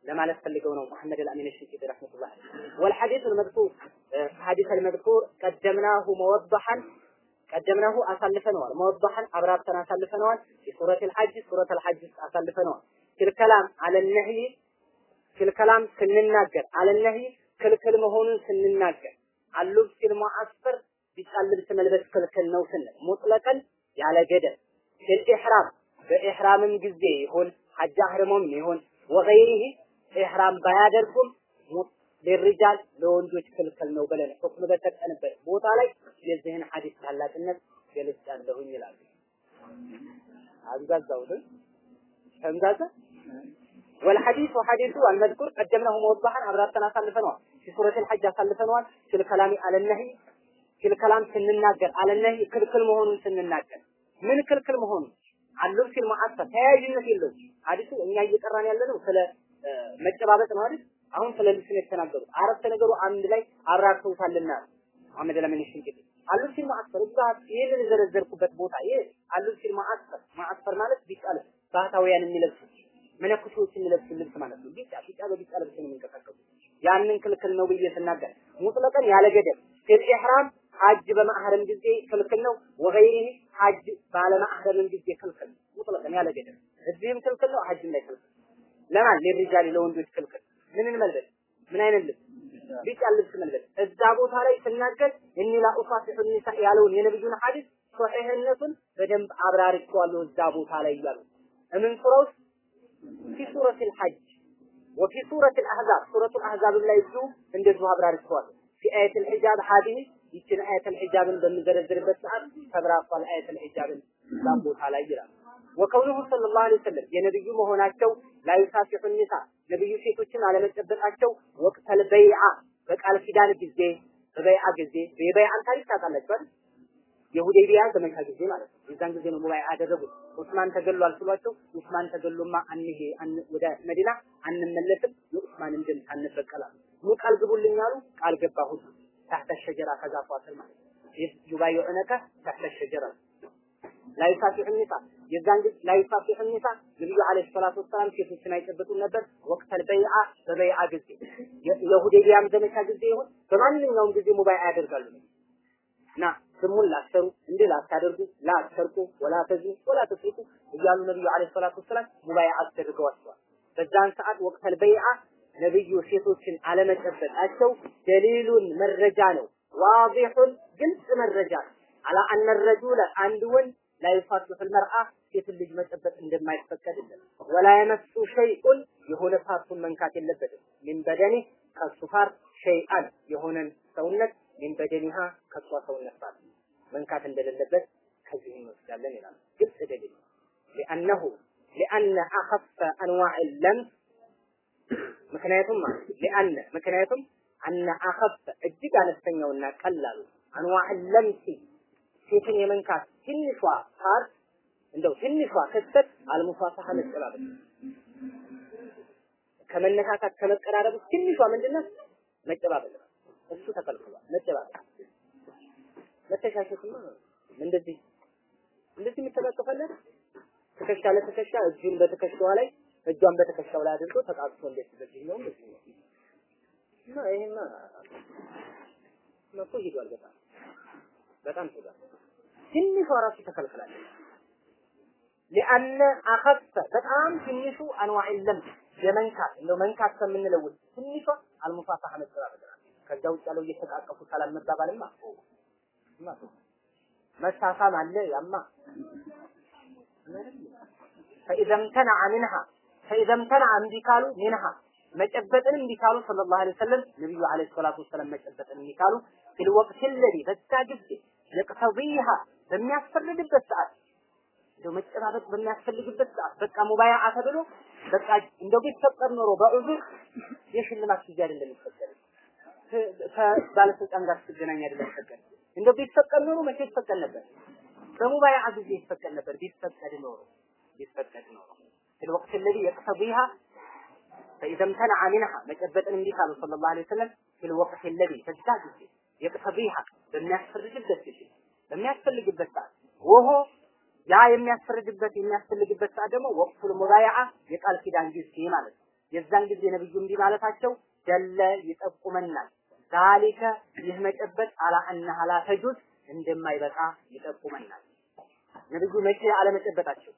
ለማለት ፈልገው ነው መሐመድ አልአሚን አሽንኪ ረህመቱላህ ወልሐዲስ አልመድኩር ሐዲስ አልመድኩር ቀደምናሁ መወضحን ቀደምናሁ አሳልፈነዋል መወضحን አብራርተን አሳልፈነዋል የሱረቱል ሐጅ ሱረቱል ሐጅ ውስጥ አሳልፈነዋል ክልከላም አለነህይ ክልከላም ስንናገር አለነህይ ክልክል መሆኑን ስንናገር አሉብ ሲል ማአስፈር ቢጫ ልብስ መልበስ ክልክል ነው ስንል ሙጥለቀን ያለ ገደብ ፊል ኢሕራም በኢሕራምም ጊዜ ይሁን ሐጅ አህርሞም ይሁን ወገይሪሂ ኢሕራም ባያደርጉም ለሪጃል ለወንዶች ክልክል ነው ብለን ሁክም በሰጠንበት ቦታ ላይ የዚህን ሐዲስ ታላቅነት ገልጫለሁኝ ይላሉ። አብዛዛውትን ተምዛዛ والحديث وحديث المذكور قدمناه موضحا አብራርተን አሳልፈነዋል። في سورة الحج አሳልፈነዋል። في الكلام على النهي ክልከላም ስንናገር አለነህ ክልክል መሆኑን ስንናገር ምን ክልክል መሆኑን አልልብሲል ማአሰር ተያያዥነት የለውም። አዲሱ እኛ እየቀራን ያለነው ስለ መጨባበጥ ነው አይደል? አሁን ስለ ልብስ ነው የተናገሩት። አረፍተ ነገሩ አንድ ላይ አራርተውታልና አመደ ለምንሽ እንግዲህ አልልብሲል ማአሰር እዛ ይህንን የዘረዘርኩበት ቦታ ይሄ አልልብሲል ማአሰር ማአሰር ማለት ቢጫ ልብስ ባህታውያን የሚለብሱት መነኩሴዎች የሚለብሱ ልብስ ማለት ነው። ቢጫ ቢጫ በቢጫ ልብስ ነው የሚንቀሳቀሱ ያንን ክልክል ነው ብዬ ስናገር ሙጥለቀን ያለ ገደብ ኢሕራም ሐጅ በማህረም ጊዜ ክልክል ነው። ወገይሪሂ ሐጅ ባለማህረምም ጊዜ ክልክል ነው። ሙጥለቀን ያለ ገደብ። እዚህም ክልክል ነው፣ ሐጅም ላይ ክልክል ለማን? ለሪጃል ለወንዶች ክልክል ምንን መልበስ? ምን አይነት ልብስ? ቢጫ ልብስ መልበስ። እዛ ቦታ ላይ ስናገር እኒ ላ ኡፋሲሑ ኒሳ ያለውን የነብዩን ሐዲስ ሶሒህነቱን በደንብ አብራርቼዋለሁ እዛ ቦታ ላይ እያሉ። እምን ሱራ ፊ ሱረት ልሐጅ ወፊ ሱረት ልአሕዛብ ሱረቱ ልአሕዛብ ላይ እዚሁ እንደዚሁ አብራርቼዋለሁ። ፊ አየት ልሒጃብ ሀዲህ ይችን አየት ልሒጃብን በምዘረዝርበት ሰዓት ተብራርቷል አየት ልሒጃብን እዛ ቦታ ላይ ይላል ወከውኑሁ ሰለላሁ ዐለይሂ ወሰለም የነብዩ መሆናቸው ላዩሳፊሑ ኒሳ ነብዩ ሴቶችን አለመጨበጣቸው ወቅተል በይዓ በቃል ኪዳን ጊዜ በበይዓ ጊዜ የበይዓን ታሪክ ታውቃላችሁ አይደል? ዘመቻ ጊዜ ማለት ነው። የዛን ጊዜ ነው ሙባይዓ ያደረጉት። ኡስማን ተገሏል ስሏቸው ኡስማን ተገሎማ አንሄ ወደ መዲና አንመለስም የኡስማንን ደም አንበቀላል ኑ ቃል ግቡልኝ አሉ። ቃል ገባሁት ታህተ ሸጀራ ከዛፏ ስር ማለት ዩባይዑነከ ታህተ ሸጀራ ላይሳፊሑ ኒሳ የዛን ጊዜ ላይሳፊሑ ኒሳ ነብዩ አለይሂ ሰላቱ ወሰላም ሴቶችን አይጨበጡም ነበር። ወቅተል በይዓ በበይዓ ጊዜ የሁዴቢያም ዘመቻ ጊዜ ይሁን በማንኛውም ጊዜ ሙባይዓ ያደርጋሉ። ና ስሙን ላሰሩ እንዲህ ላታደርጉ ላትሰርቁ ወላ ተዝኑ ወላ ተስሪቁ እያሉ ነብዩ አለይሂ ሰላቱ ወሰላም ሙባይዓ አስደርገዋቸዋል። በዛን ሰዓት ወቅተል በይዓ ነብዩ ሴቶችን አለመጨበጣቸው دليل መረጃ ነው። واضح ግልጽ መረጃ ነው። على أن الرجل አንድ ወንድ لا يصافح المرأة ሴትን ልጅ መጨበጥ እንደማይፈቀድለት ولا يمس شيئا የሆነ part ኡን መንካት የለበትም من بدن ከሱ part شيئا የሆነን ሰውነት من بدنها ከሷ ሰውነት part መንካት እንደሌለበት ከዚህ እንወስዳለን ይላል። ግልጽ دليل لأنه لأن أخف أنواع اللمس ምክንያቱም لأن ምክንያቱም أن أخف እጅግ አነስተኛውና ቀላሉ أنواع اللمس ሴትን የመንካት ትንሿ part እንደው ትንሿ ክስተት المصافحة መጨባበጥ ከመነካካት ከመቀራረብ ትንሿ ምንድነው? መጨባበጥ እሱ ተከልክሏል። መጨባበጥ መተሻሸትማ እንደዚህ እንደዚህ የሚተቃቀፋለን ትከሻ ለትከሻ እጁን በትከሻዋ ላይ እጇን በትከሻው ላይ አድርጎ ተቃቅፎ እንዴት በዚህ ነው እና ይሄማ መኮ ሂዷል። በጣም በጣም ሂዷል። ትንሿ ራሱ ተከልክላለች። ሊአነ አኸፈ በጣም ትንሹ አንዋዕ ለም የመንካት እንደው መንካት ከምንለው ትንሿ መጨባበጥ ናት። ከዛ ውጭ ያለው እየተቃቀፉ ሰላም መባባልማ መሳሳም አለ ያማ ፈኢዘ እምተነዐ ሚንሃ ፈኢዘ እምተነዐ እምቢ ሚንሃ መጨበጥን እምቢ ሰለላሁ ዐለይሂ ወሰለም ነብዩ ዐለይሂ ሰላቱ ወሰላም መጨበጥን እምቢ ፊል ወቅት ለዚ በዛ ጊዜ በሚያስፈልግበት ሰዓት እንደው መጨባበጥ በሚያስፈልግበት ሰዓት በቃ ሙባያዓ ተብሎ በቃ እንደው ቢፈቀድ ኖሮ በዑዙር የሽልማት ጊዜ አይደለም የሚፈቀድ ከባለስልጣን ጋር ስትገናኝ አይደለም የሚፈቀድ እንደው ቢፈቀድ ኖሮ መቼ ይፈቀድ ነበር? በሙባይዓ ጊዜ ይፈቀድ ነበር። ቢፈቀድ ኖሮ ቢፈቀድ ኖሮ في الوقت الذي يقتضيها فإذا امتنع منها መጨበጥን እንዲህ ካሉ ሰለላሁ ዐለይሂ ወሰለም في الوقت الذي በዛ ጊዜ يقتضيها በሚያስፈልግበት ጊዜ በሚያስፈልግበት ሰዓት ወሆ ያ የሚያስፈልግበት የሚያስፈልግበት ሰዓት ደግሞ ወቅቱል ሙባይዓ የቃል ኪዳን ጊዜ ማለት ነው። የዛን ጊዜ ነብዩ እንዲህ ማለታቸው ደለ ይጠቁመናል። ዛሊከ ይህ መጨበጥ አላ አነሃ ላ ተጁዝ እንደማይበቃ ይጠቁመናል። ነብዩ መቼ አለመጨበጣቸው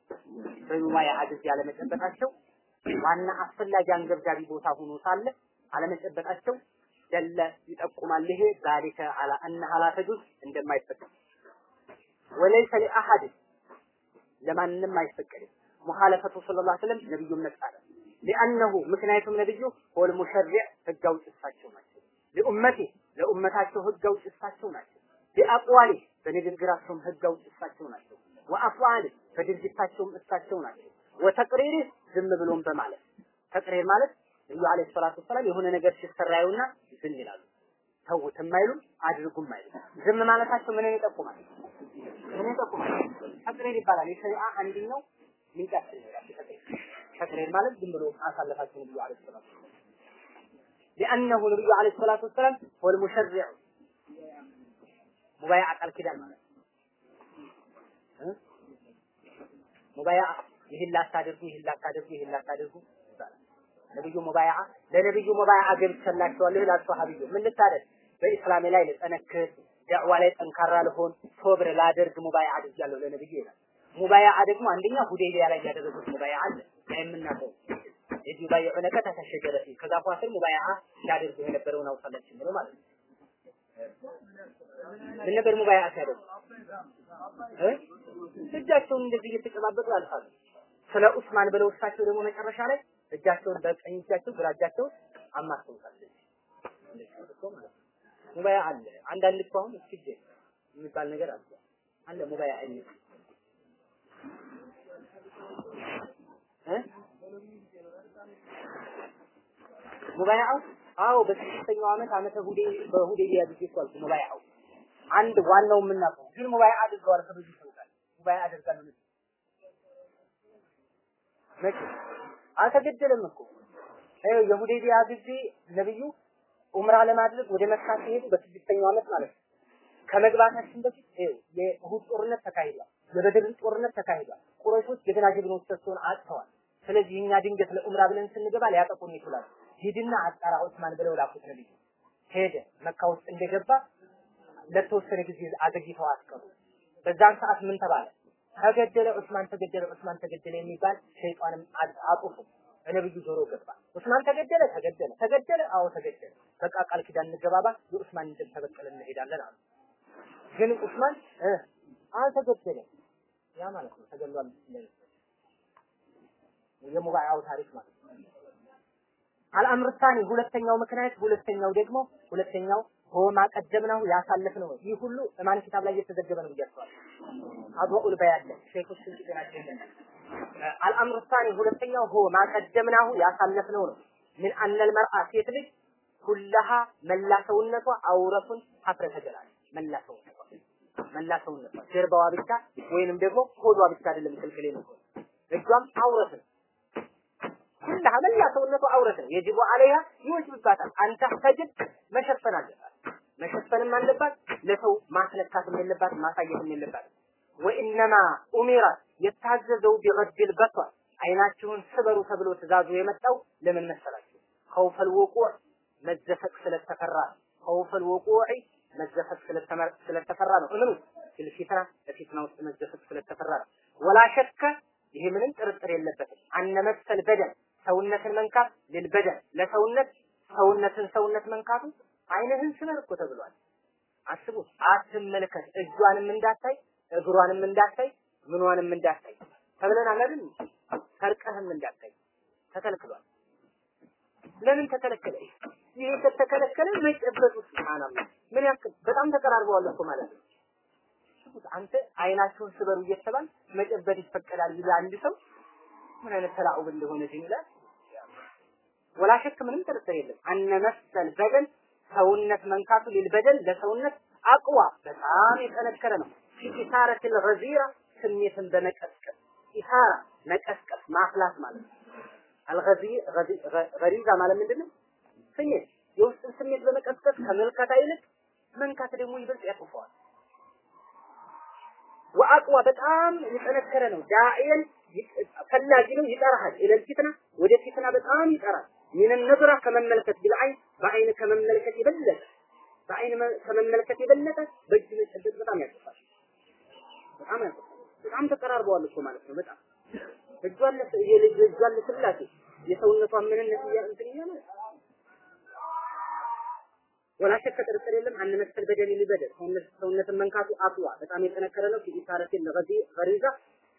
በሙባይዓ ጊዜ አለመጨበጣቸው ዋና አስፈላጊ አንገብጋቢ ቦታ ሆኖ ሳለ አለመጨበጣቸው ደለ ይጠቁማል። ይሄ ዛሊከ አላ አነሃ ላ ተጁዝ እንደማይፈቀድ ወለይሰ ሊአሐድ ለማንም አይፈቀድም። ሙኻለፈቱ ሰለላሁ ዐለይሂ ወሰለም ነብዩን መጻረር ሊአነሁ ምክንያቱም ነብዩ ሆል ሙሸሪዕ ህግ አውጭ እሳቸው ናቸው። ሊኡመቲ ለኡመታቸው ህግ አውጭ እሳቸው ናቸው። ቢአቅዋሊ በንግግራቸውም ህግ አውጭ እሳቸው ናቸው። ወአፍዓሊ በድርጊታቸውም እሳቸው ናቸው። ወተቅሪሪ ዝም ብሎም በማለት ተቅሪር ማለት ነብዩ አለይሂ ሰላቱ ወሰላም የሆነ ነገር ሲሰራ ያዩና ዝም ይላሉ። ተውት የማይሉም አድርጉም አይሉም። ዝም ማለታቸው ምንን ይጠቁማል? ምን ይጠቁማል? ተቅሪር ይባላል። የሸሪዓ አንደኛው ምንጫችን ነው። ተቅሪር ማለት ዝም ብሎ አሳለፋቸው ነብዩ አለይሂ ሰላቱ ወሰላም لأنه ነብዩ አለይሂ ሰላቱ ወሰላም هو المشرع ሙባይዓ ቃል ሙባይዓ ይህን ላታደርጉ ይህን ላታደርጉ ይህን ላታደርጉ ይባላል። ነብዩ ሙባይዓ ለነብዩ ሙባይዓ ገብቻላችኋለሁ ይላል ሷሃቢዩ ምን ልታደርግ በኢስላሜ ላይ ልጠነክር ዳዕዋ ላይ ጠንካራ ልሆን ሶብር ላደርግ ሙባይዓ አድርጋለሁ ለነብዩ ይላል። ሙባይዓ ደግሞ አንደኛ ሁዴቢያ ላይ ያደረጉት ሙባይዓ አለ የምናውቀው እዚህ ባይዑነከ ተተሸጀረ ፊ ከዛ ኳስር ሙባይዓ ሲያደርጉ የነበረውን አውሳላችን ብሎ ማለት ነው። ምን ነበር ሲያደርጉ እ እጃቸውን እንደዚህ እየተጨባበጡ ያልፋሉ። ስለ ኡስማን ብለው እሳቸው ደግሞ መጨረሻ ላይ እጃቸውን በቀኝ እጃቸው ግራ እጃቸው አማስተውታል። ሙባይዓ አለ። አንዳንድ እኮ አሁን እስኪ የሚባል ነገር አለ አለ የሚል እ ሙባይዓው አዎ በስድስተኛው ዓመት ዓመተ ሁዴ በሁዴቢያ ጊዜ አልኩ ሙባይዓው አንድ ዋናው የምናውቀው ግን ሙባይዓ አድርገዋል ከብዙ ሰው ጋር። ሙባይዓ አድርጋለሁ መቼ? አልተገደለም እኮ። ይኸው የሁዴቢያ ጊዜ ነብዩ ኡምራ ለማድረግ ወደ መካ ሲሄዱ በስድስተኛው ዓመት ማለት ነው። ከመግባታችን በፊት የእሁድ ጦርነት ተካሂዷል የበድርን ጦርነት ተካሂዷል። ቁረይሾች ጀግና ጀግኖቻቸውን አጥተዋል። ስለዚህ እኛ ድንገት ለኡምራ ብለን ስንገባ ሊያጠቁን ይችላሉ ሂድና አጣራ ዑስማን ብለው ላኩት ነብዩ። ሄደ መካ ውስጥ እንደገባ ለተወሰነ ጊዜ አዘግይተው አስቀሩ። በዛን ሰዓት ምን ተባለ? ተገደለ ዑስማን ተገደለ ዑስማን ተገደለ የሚባል ሸይጣንም አጡፉ። በነብዩ ጆሮ ገባ። ዑስማን ተገደለ ተገደለ ተገደለ አዎ ተገደለ። በቃ ቃል ኪዳን እንገባባ የዑስማን ድል ተበቀል እንሄዳለን አሉ። ግን ዑስማን አልተገደለም ያ ማለት ነው ተገድሏል የሙባይዓው ታሪክ ማለት ነው አልአምር ሳኒ ሁለተኛው ምክንያት ሁለተኛው ደግሞ ሁለተኛው ሆማ ቀደምናሁ ያሳለፍነው ይህ ሁሉ ማን ኪታብ ላይ እየተዘገበ ነው ብያቸዋል። አድዋኡል በያን ላይ ሼኾች ስንት ናቸው ይለናል። አልአምር ሳኒ ሁለተኛው ሆ ማቀደምናሁ ያሳለፍነው ነው። ምን አነል መርአ ሴት ልጅ ሁለሃ መላ ሰውነቷ አውረቱን ሀፍረተ ገላል መላ ሰውነቷ መላ ሰውነቷ ጀርባዋ ብቻ ወይንም ደግሞ ሆዷ ብቻ አይደለም ክልክል ነው። እጇም አውረት ኩላሃ መላ ሰውነቷ አውረት ነው። የጅቡ አለይሃ ይወጅብባታል። አንተ ተጅብ መሸፈን አለባት። መሸፈንም አለባት። ለሰው ማስነካትም የለባት ማሳየትም የለባት። ወኢነማ ኡሚራ የታዘዘው ቢረድል በሷል አይናችሁን ስበሩ ተብሎ ትእዛዙ የመጣው ለምን መሰላችሁ? ኸውፈል ወቁዕ መዘፈቅ ስለተፈራ ኸውፈል ወቁዕ መዘፈቅ ስለተፈራ ነው። እምኑ ፊል ፊትና በፊትና ውስጥ መዘፈቅ ስለተፈራ ነው። ወላ ሸከ ይሄ ምንም ጥርጥር የለበትም። አነ በደን ሰውነትን መንካት ልልበደን ለሰውነት ሰውነትን ሰውነት መንካቱ አይንህን ስበር እኮ ተብሏል። አስቡት፣ አትመልከት፣ እጇንም እንዳታይ እግሯንም እንዳታይ ምኗንም እንዳታይ ተብለናል አይደል? ሰርቀህም እንዳታይ ተከልክሏል። ለምን ተከለከለ? ይሄ ከተከለከለ መጨበጡ ሱብሃንአላህ ምን ያክል በጣም ተቀራርበዋል እኮ ማለት ነው። አንተ አይናቸውን ስበሩ እየተባል መጨበጥ ይፈቀዳል ይላል አንድ ሰው ምን አይነት ተላዑብ እንደሆነ ይላል። ወላሸክ ምንም ጥርጥር የለም። አነ በደል ሰውነት መንካቱ ሊልበደል ለሰውነት አቅዋ በጣም የጠነከረ ነው። ኢሳረት ልገዚራ ስሜትን በመቀስቀስ ኢሳራ መቀስቀስ ማፍላት ማለት ነው። አልገሪዛ ማለት ምንድን ነው? ስሜት የውስጥን ስሜት በመቀስቀስ ከመልከታ ይልቅ መንካት ደግሞ ይበልጥ ያጥፈዋል ወአቅዋ በጣም የጠነከረ ነው። ዳኤል ፈላጊ ነው ይጠራሃል። ኢለል ወደ ፊትና በጣም ይጠራል። ሚን ነዝራ ከመመልከት ቢልዓይን በአይን ከመመልከት የበለጠ በአይን ከመመልከት የበለጠ በእጅ መጨበጥ በጣም ያጠፋል። በጣም ያጠፋል። በጣም ተቀራርበዋል እኮ ማለት ነው። በጣም እጇን የልጅ እጇን ስላሴ የሰውነቷን ምንነት እንትን እያለ ወላ ሸከ ጥርጥር የለም አን መሰል በደል ሊበደል ሰውነትን መንካቱ አቅዋ በጣም የጠነከረ ነው። ኢሳረትን ለገዚ ገሪዛ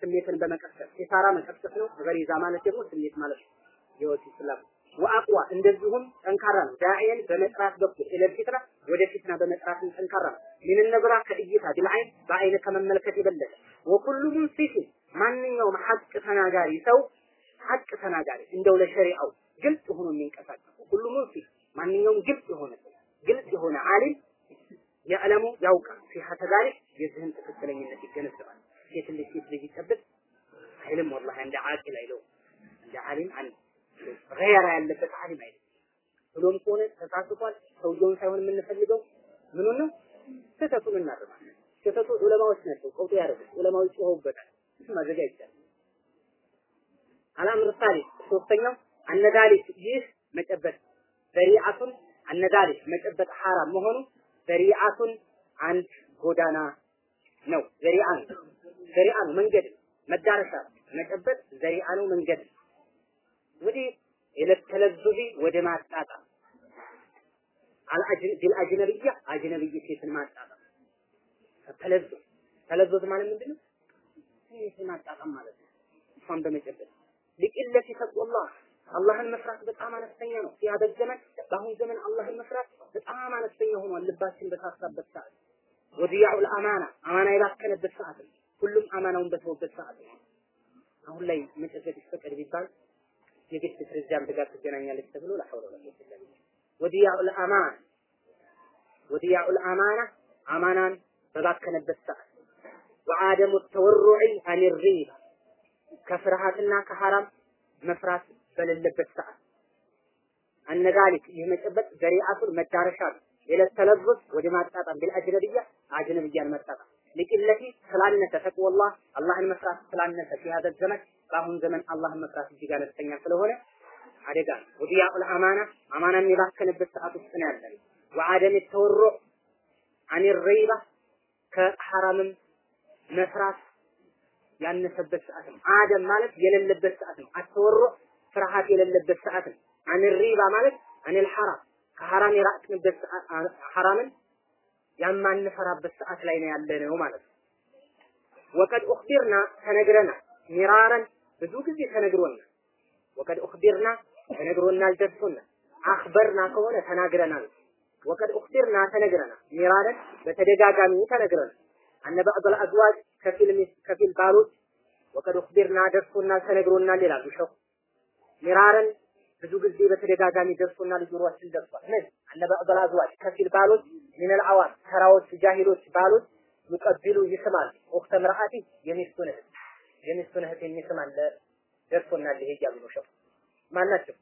ስሜትን በመቀስቀስ ኢሳራ መቀስቀስ ነው። ገሪዛ ማለት ደግሞ ስሜት ማለት ነው። የወቲ ስላም ወአቅዋ እንደዚሁም ጠንካራ ነው። ዳዕየን በመጥራት በኩል ኢለል ፊትና ወደ ፊትና በመጥራት ጠንካራ ነው። ምን ነብራ ከእይታ ቢልዓይን በአይን ከመመልከት የበለጠ ወኩሉ ሙንፊት ማንኛውም ሐቅ ተናጋሪ ሰው ሐቅ ተናጋሪ እንደው ለሸሪዓው ግልጽ ሆኖ የሚንቀሳቀስ ሁሉ ሙንፊት ማንኛውም ግልጽ የሆነ ግልጽ የሆነ ዓሊም ያዕለሙ ያውቃል ሲሐተ ዛሊክ የዚህን ትክክለኝነት ይገነዘባል። ሴት ልጅ ሴት ልጅ ይጨብጥ አይልም ወላሂ እንደ ዓቂል አይለው እንደ ዓሊም አንድ ገየራ ያለበት ዓሊም አይልም ብሎም ከሆነ ተሳስቷል። ሰውየውን ሳይሆን የምንፈልገው ምኑን ነው? ስህተቱን እናርማለን። ስህተቱ ዑለማዎች ናቸው ቀውጡ ያደረጉት ዑለማዎች ጮኸውበታል። እሱ ማድረግ አይቻልም። አልአምር ሳሊስ ሶስተኛው አነዳሊክ ይህ መጨበጥ በሪዓቱን አነዳሊክ መጨበጥ ሐራም መሆኑ ዘሪዓቱን አንድ ጎዳና ነው። ዘሪዓ ነው። ዘሪዓ ነው መንገድ መዳረሻ መጨበጥ ዘሪዓ ነው መንገድ ወዲህ የለት ተለዙዚ ወደ ማጣጣም አልአጅን ቢልአጅነብያ አጅነብይ ሴትን ማጣጣም ተለዙ ተለዙዝ ማለት ምንድን ነው? ሴትን ማጣጣም ማለት ነው። እሷን በመጨበጥ ሊቅለት ተቅወላህ አላህን መፍራት በጣም አነስተኛ ነው። ዘመን በአሁን ዘመን አላህን መፍራት በጣም አነስተኛ ሆኗል። ልባችን በታሳበት ሰዓት ወዲያዑል አማና አማና የባከነበት ሰዓት ሁሉም አማናውን በተወበት ሰዓት አሁን ላይ መጨበጥ ይፈቀድ ቢባል የግድ ፕሬዝዳንት ጋር ትገናኛለች ተብሎ ለሐውለ ወላ ቁወተ ኢላ ቢላህ። ወዲያዑል አማና አማናን በባከነበት ሰዓት ወአደሙ ተወሩዒ አን ከፍርሃትና ከሐራም መፍራት በሌለበት ሰዓት። አነጋሊክ ይህ መጨበጥ ዘሪአቱን መዳረሻ ነው። የዕለት ተለብስ ወደ ማጣጣም ቢልአጅነብያ አጅነብያን መጣጣም። ሊቅለቲ ስላነሰ ተቅወላህ አላህን መፍራት ስላነሰ ዘመን በአሁን ዘመን አላህን መፍራት እጅግ አነስተኛ ስለሆነ አደጋ ነው። ወዲያኡል አማና አማናን ሰዓት ውስጥ ነው ያለን። ወአደም ተወሩዕ አን ሪባ ከሐራምም መፍራት ያነሰበት ሰዓት ነው። አደም ማለት የሌለበት ሰዓት ነው። አተወሩዕ ፍርሃት የሌለበት ሰዓት ነው። አን ሪባ ማለት አኒል ሐራም ከሐራም የራቅንበት ሐራምን ያማንፈራበት ሰዓት ላይ ነው ያለነው ማለት ነው። ወቀድ ኡኽቢርና ተነግረና مرارا ብዙ ጊዜ ተነግሮናል። وقد أخبرنا ተነግሮናል ደርሶናል። أخبرنا ከሆነ ተናግረናል። وقد أخبرنا ተነግረናል። مرارا በተደጋጋሚ ተነግረናል። أن بعض الأزواج ከፊል ከፊል ባሎች وقد أخبرنا ደርሶናል ተነግሮናል ይላሉ ሸኹ مرارا ብዙ ጊዜ በተደጋጋሚ ደርሶናል ጆሮአችን ደርሷል። ምን أن بعض الأزواج ከፊል ባሎች من العوام ተራዎች ጃሂሎች ባሎች ይቀቢሉ ይስማል ወቅተ ምርአቲ የሚስቱን የሚስቱን እህት የሚስማል ደርሶናል ይሄ እያሉ ነው ሸኹ ማናቸው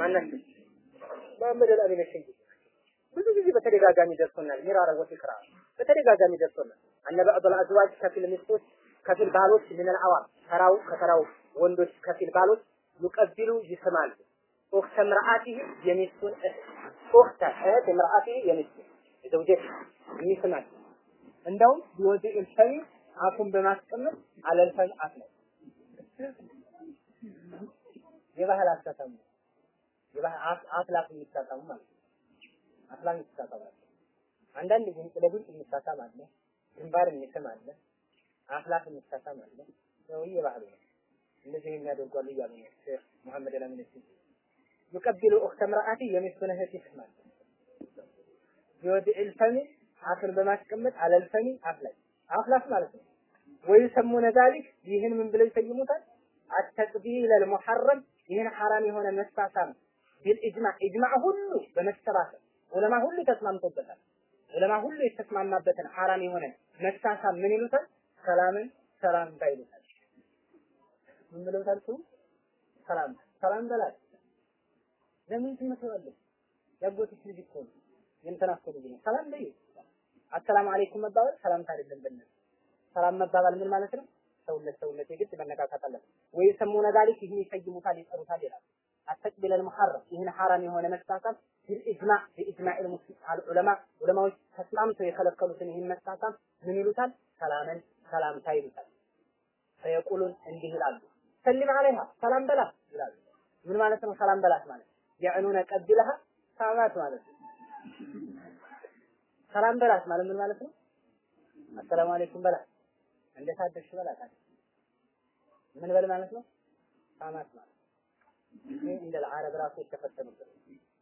ማናቸው አልአሚን ሸንጂ ብዙ ጊዜ በተደጋጋሚ ደርሶናል። ሚራራ ወትክራ በተደጋጋሚ ደርሶናል። አነ በዕደል አዝዋጅ ከፊል ሚስቶች ከፊል ባሎች ሚነል አዋም። ተራው ከተራው ወንዶች ከፊል ባሎች ይቀቢሉ ይስማሉ። ኡክተ ምርአቲህ የሚስቱን ኡክተ እህት ምርአቲህ የሚስቱን ዘውጀት ይስማል እንደውም ቢወዲዕ ልፈሚ አፉን በማስቀመጥ አለልፈም አፍ ነው የባህል አስተሳሰብ የባህል አፍላፍ የሚሳሳሙ ማለት ነው። አፍላፍ የሚሳሳሙ አንዳንድ ጉንጭ ለጉንጭ የሚሳሳም አለ ግንባር የሚስም አለ አፍላፍ የሚሳሳም አለ። ነው የባህሉ ነው። እንደዚህ የሚያደርጉ እያሉ ነው ሼክ መሐመድ አላሚን ሲል ይቀቢሉ ኡክተ ምርአቲ የሚስቱን እህት ይስማል። ቢወዲዕ ልፈሚ አፍን በማስቀመጥ አለልፈሚ አፍ ላይ ማለት ነው ወይ ሰሙነ ዛሊክ ይህን ምን ብለው ይሰይሙታል አተቅቢል አልሙሐረም ይህን ሐራም የሆነ መሳሳም ቢልኢጅማዕ ኢጅማዕ ሁሉ በመሰባሰብ ዑለማ ሁሉ ተስማምቶበታል ዑለማ ሁሉ የተስማማበትን ሐራም የሆነ መሳሳም ምን ይሉታል? ሰላምን ሰላምታ ይሉታል። ምን ብለውታል? ሰላም ሰላም በላት። ለምን ትመስላለህ? ያጎትሽ ልጅ እኮ ነው የእንትና እኮ ልጅ ነው። ሰላም በይ። አሰላሙ አለይኩም መባባል ሰላምታ አይደለም። በእነሱ ሰላም መባባል ምን ማለት ነው? ሰውነት ሰውነት የግድ መነካካት አለበት። ወይ ሰሙነ ዛሊክ ይህን ይሰይሙታል ይጠሩታል ይላል። አተቅቢል አልሙሐረም ይህን ሐራም የሆነ መሳሳም ቢልኢጅማዕ ቢኢጅማዕ አልዑለማ ዑለማዎች ተስማምተው የከለከሉትን ይህን መሳሳም ምን ይሉታል? ሰላምን ሰላምታ ይሉታል። ፈየቁሉን እንዲህ ይላሉ፣ ሰሊም አለይሃ ሰላም በላት ይላሉ። ምን ማለት ነው? ሰላም በላት ማለት የዕኑነ ቀቢለሃ ሳማት ማለት ነው። ሰላም በላት ማለት ምን ማለት ነው? አሰላሙ አለይኩም በላት፣ እንዴት አደርሽ በላታል። ምን በል ማለት ነው? ሳማት ማለት ይህ እንደ ለዓረብ ራሱ የተፈተኑበት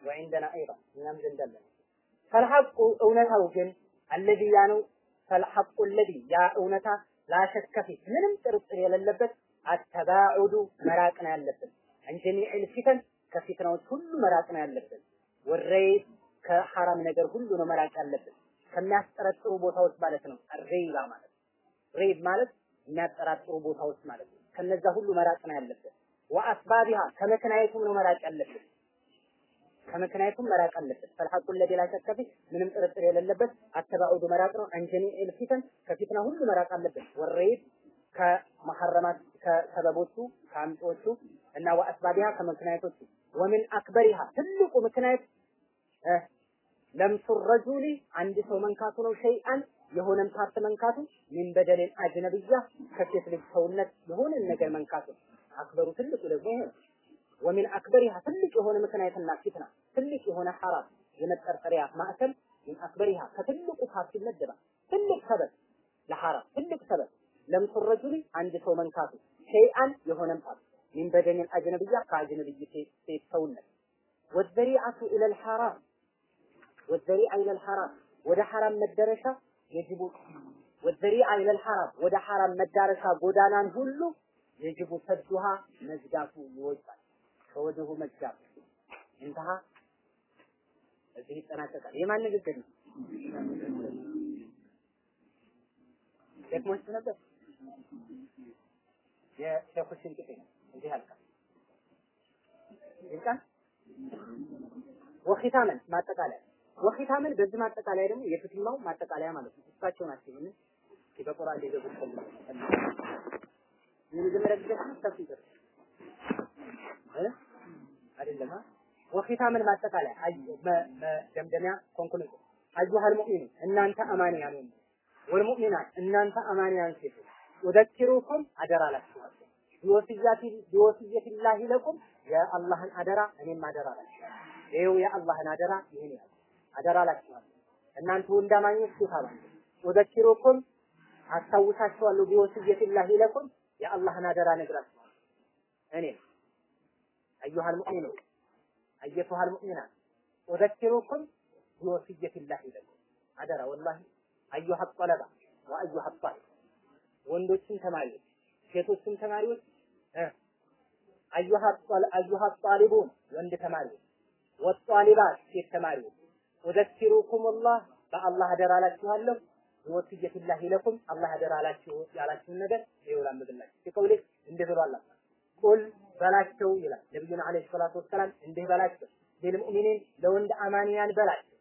ወዒንደና አይባ እኛም ዘንድ አለን። ፈልሐቁ እውነታው ግን አለዚ ያ ነው ፈልሐቁ አለዚ ያ እውነታ ላሸከ ፊህ ምንም ጥርጥር የሌለበት አተባዑዱ መራቅ ነው ያለብን። እንጀሚዕል ፊተን ከፊትናዎች ሁሉ መራቅ ነው ያለብን። ወሬ ከሐራም ነገር ሁሉ ነው መራቅ ያለብን። ከሚያስጠረጥሩ ቦታዎች ማለት ነው። አልገይባ ማለት ሬይብ ማለት የሚያጠራጥሩ ቦታዎች ማለት ነው። ከነዛ ሁሉ መራቅ ነው ያለብን ወአስባቢሃ ከመክናየቱም ነው መራቅ ያለብን ከመክናየቱም መራቅ አለብን ፈልሐቁ ለዚ ላ ሸከ ምንም ጥርጥር የሌለበት አተባዑዱ መራቅ ነው። አንጀኒ ኤልፊተን ከፊትና ሁሉ መራቅ አለብን ወረይብ ከመሐረማት ከሰበቦቹ ከአምጦቹ እና ወአስባቢሃ ከመክናየቶቹ ወምን አክበሪሃ ትልቁ ምክንያት ለምሱ ረጁሊ አንድ ሰው መንካቱ ነው شيئا የሆነን part መንካቱ من بدن الأجنبية ከሴት ልጅ ሰውነት የሆነን ነገር መንካቱ። أكبر ትልቁ ደግሞ ይሄ ومن أكبرها ትልቅ የሆነ ምክንያትና ፊትና ትልቅ የሆነ ሐራም የመጠርጠሪያ ማዕከል። من أكبرها ከትልቁ part ይመደባል። ትልቅ ሰበብ ለሐራም ትልቅ ሰበብ لمس الرجل አንድ ሰው መንካቱ። شيئا የሆነን part من بدن الأجنبية ከአጅነብይ ሴት ሰውነት። ወዘሪዓቱ ኢለል ሐራም ወዘሪዓ ኢለል ሐራም ወደ ሐራም መደረሻ የጅቡ ወዘሪዓ ኢለል ሐራም ወደ ሐራም መዳረሻ ጎዳናን ሁሉ የጅቡ ሰዱሃ መዝጋቱ ይወጣል። ከወዲሁ መዝጋቱ እንተሃ እዚህ ይጠናቀቃል። የማን ንግግር ነው? ደክሞች ነበር። የሼኹ ሽንቅጤ ነው። እዚህ ያልቃል። ይልቃል። ወኺታመን ማጠቃለያ ወኺታመን በዚህ ማጠቃለያ ደግሞ የፍትማው ማጠቃለያ ማለት ነው። እሳቸው ናቸው ይህንን በቁርአን ፈልገው የመጀመሪያ ነው ተፍሲር አይደለም ወኺታምን ማጠቃለያ። መደምደሚያ ኮንክሉዥን አዩሃል ሙእሚኑ እናንተ አማንያን ወንድ ወልሙእሚናት እናንተ አማንያን ሴቶች ወደኪሩኩም አደራ ላችኋለሁ ቢወስያቲ ቢወስየቲላሂ ለኩም የአላህን አደራ እኔም አደራ ላችኋለሁ ይኸው የአላህን አደራ ይህን ያዙ አደራ ላችኋለሁ እናንተ ሴት አማኞች ወደኪሩኩም አስታውሳችኋለሁ። ቢወስየቲላሂ ለኩም የአላህን አደራ ነግራችኋለሁ እኔ አዩሃል ሙእሚኑ አየቱሃል ሙእሚናት ኡዘኪሩኩም ቢወስየቲላሂ ለኩም አደራ። ወላሂ አዩሃ ጠለባ ወአዩሃ ጣሊብ ወንዶችም ተማሪዎች ሴቶችም ተማሪዎች አዩሃ ጣሊቡን ወንድ ተማሪዎች ወጣሊባት ሴት ተማሪዎች ኡዘኪሩኩም አላህ በአላህ አደራ እላችኋለሁ። ወስየትላሂ ለኩም አላህ አደራ አላችሁ ያላችሁን ነገር ይውላል ሲቀውል እንዲህ ብሏል ቁል በላቸው ይላል ነብዩና አለይሂ ሰላቱ ወሰላም። እንዲህ በላቸው ቢልሙእሚኒን ለወንድ አማንያን በላቸው።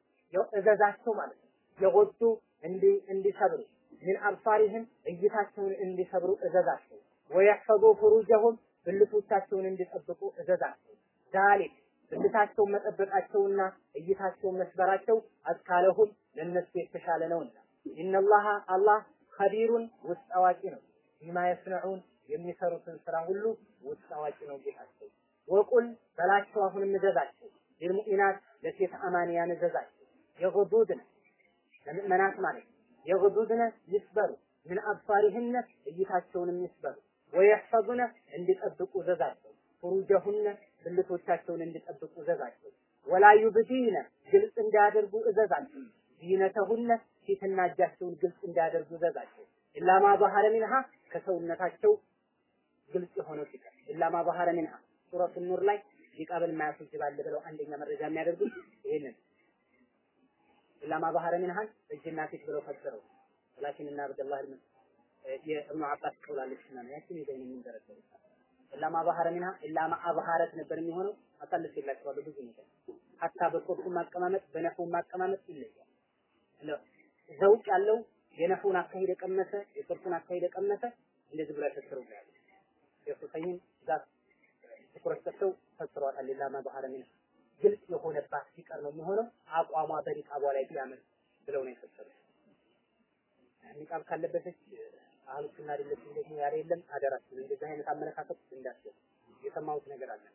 እዘዛቸው ማለት የጎዱ እንዲ እንዲሰብሩ ምን አብሳሪህም እይታቸውን እንዲሰብሩ እዘዛቸው ወየሕፈዙ ፍሩጀሁም ብልቶቻቸውን እንዲጠብቁ እዘዛቸው ዛሊክ ብልታቸውን መጠበቃቸውና እይታቸውን መስበራቸው አስካለሁም ለነሱ የተሻለ ነውና። ኢነላሃ አላህ ከቢሩን ውስጥ አዋቂ ነው። ቢማ የስነዑን የሚሰሩትን ስራ ሁሉ ውስጥ አዋቂ ነው ጌታቸው። ወቁል በላቸው አሁንም እዘዛቸው። ሊልሙእሚናት ለሴት አማንያን እዘዛቸው። የጉዱድነ ለምእመናት ማለት የጉዱድነ ይስበሩ። ምን አብሳሪህነ እይታቸውንም ይስበሩ። ወየሕፈዙነ እንዲጠብቁ እዘዛቸው። ፍሩጀሁነ ብልቶቻቸውን እንዲጠብቁ እዘዛቸው። ወላ ዩብዲነ ግልጽ እንዲያደርጉ እዘዛቸው። ዚነተሁነ ፊትና እጃቸውን ግልጽ እንዲያደርጉ እዘዛቸው። ኢላማ ባህረ ሚንሃ ከሰውነታቸው ግልጽ የሆነው ሲቀር። ኢላማ ባህረ ሚንሃ ሱረቱ ኑር ላይ ሊቀብል ማያስጅባል ብለው አንደኛ መረጃ የሚያደርጉት ይሄንን። ኢላማ ባህረ ሚንሃን እጅና ፊት ብለው ፈሰረው። ወላኪን እና አብደላህ የእብኑ አባስ ቀውላለችና ያችን ይዘን የምንደረደረው ኢላማ ባህረ ሚንሃ ኢላማ አብሃረት ነበር የሚሆነው። አሳልፌላችኋለሁ ብዙ ነገር ሀታ በሶርፉ ማቀማመጥ በነፉ ማቀማመጥ ይለያል። ዘውቅ ያለው የነፉን አካሄድ የቀመሰ የሶርፉን አካሄድ የቀመሰ እንደዚህ ብሎ ፈስረው ያለ የሁሰይን ዛት ትኩረት ሰጥተው ፈስረዋታል። ኢላማ ባህረ ሚንሃ ግልጽ የሆነባት ሲቀር ነው የሚሆነው። አቋሟ በኒቃቧ ላይ ቢያምር ብለው ነው የፈሰሩት። ኒቃብ ካለበሰች አህሉ ሱና አይደለችም ደግሞ ያለ የለም አደራችሁ እንደዚህ አይነት አመለካከት እንዳትል የሰማሁት ነገር አለ።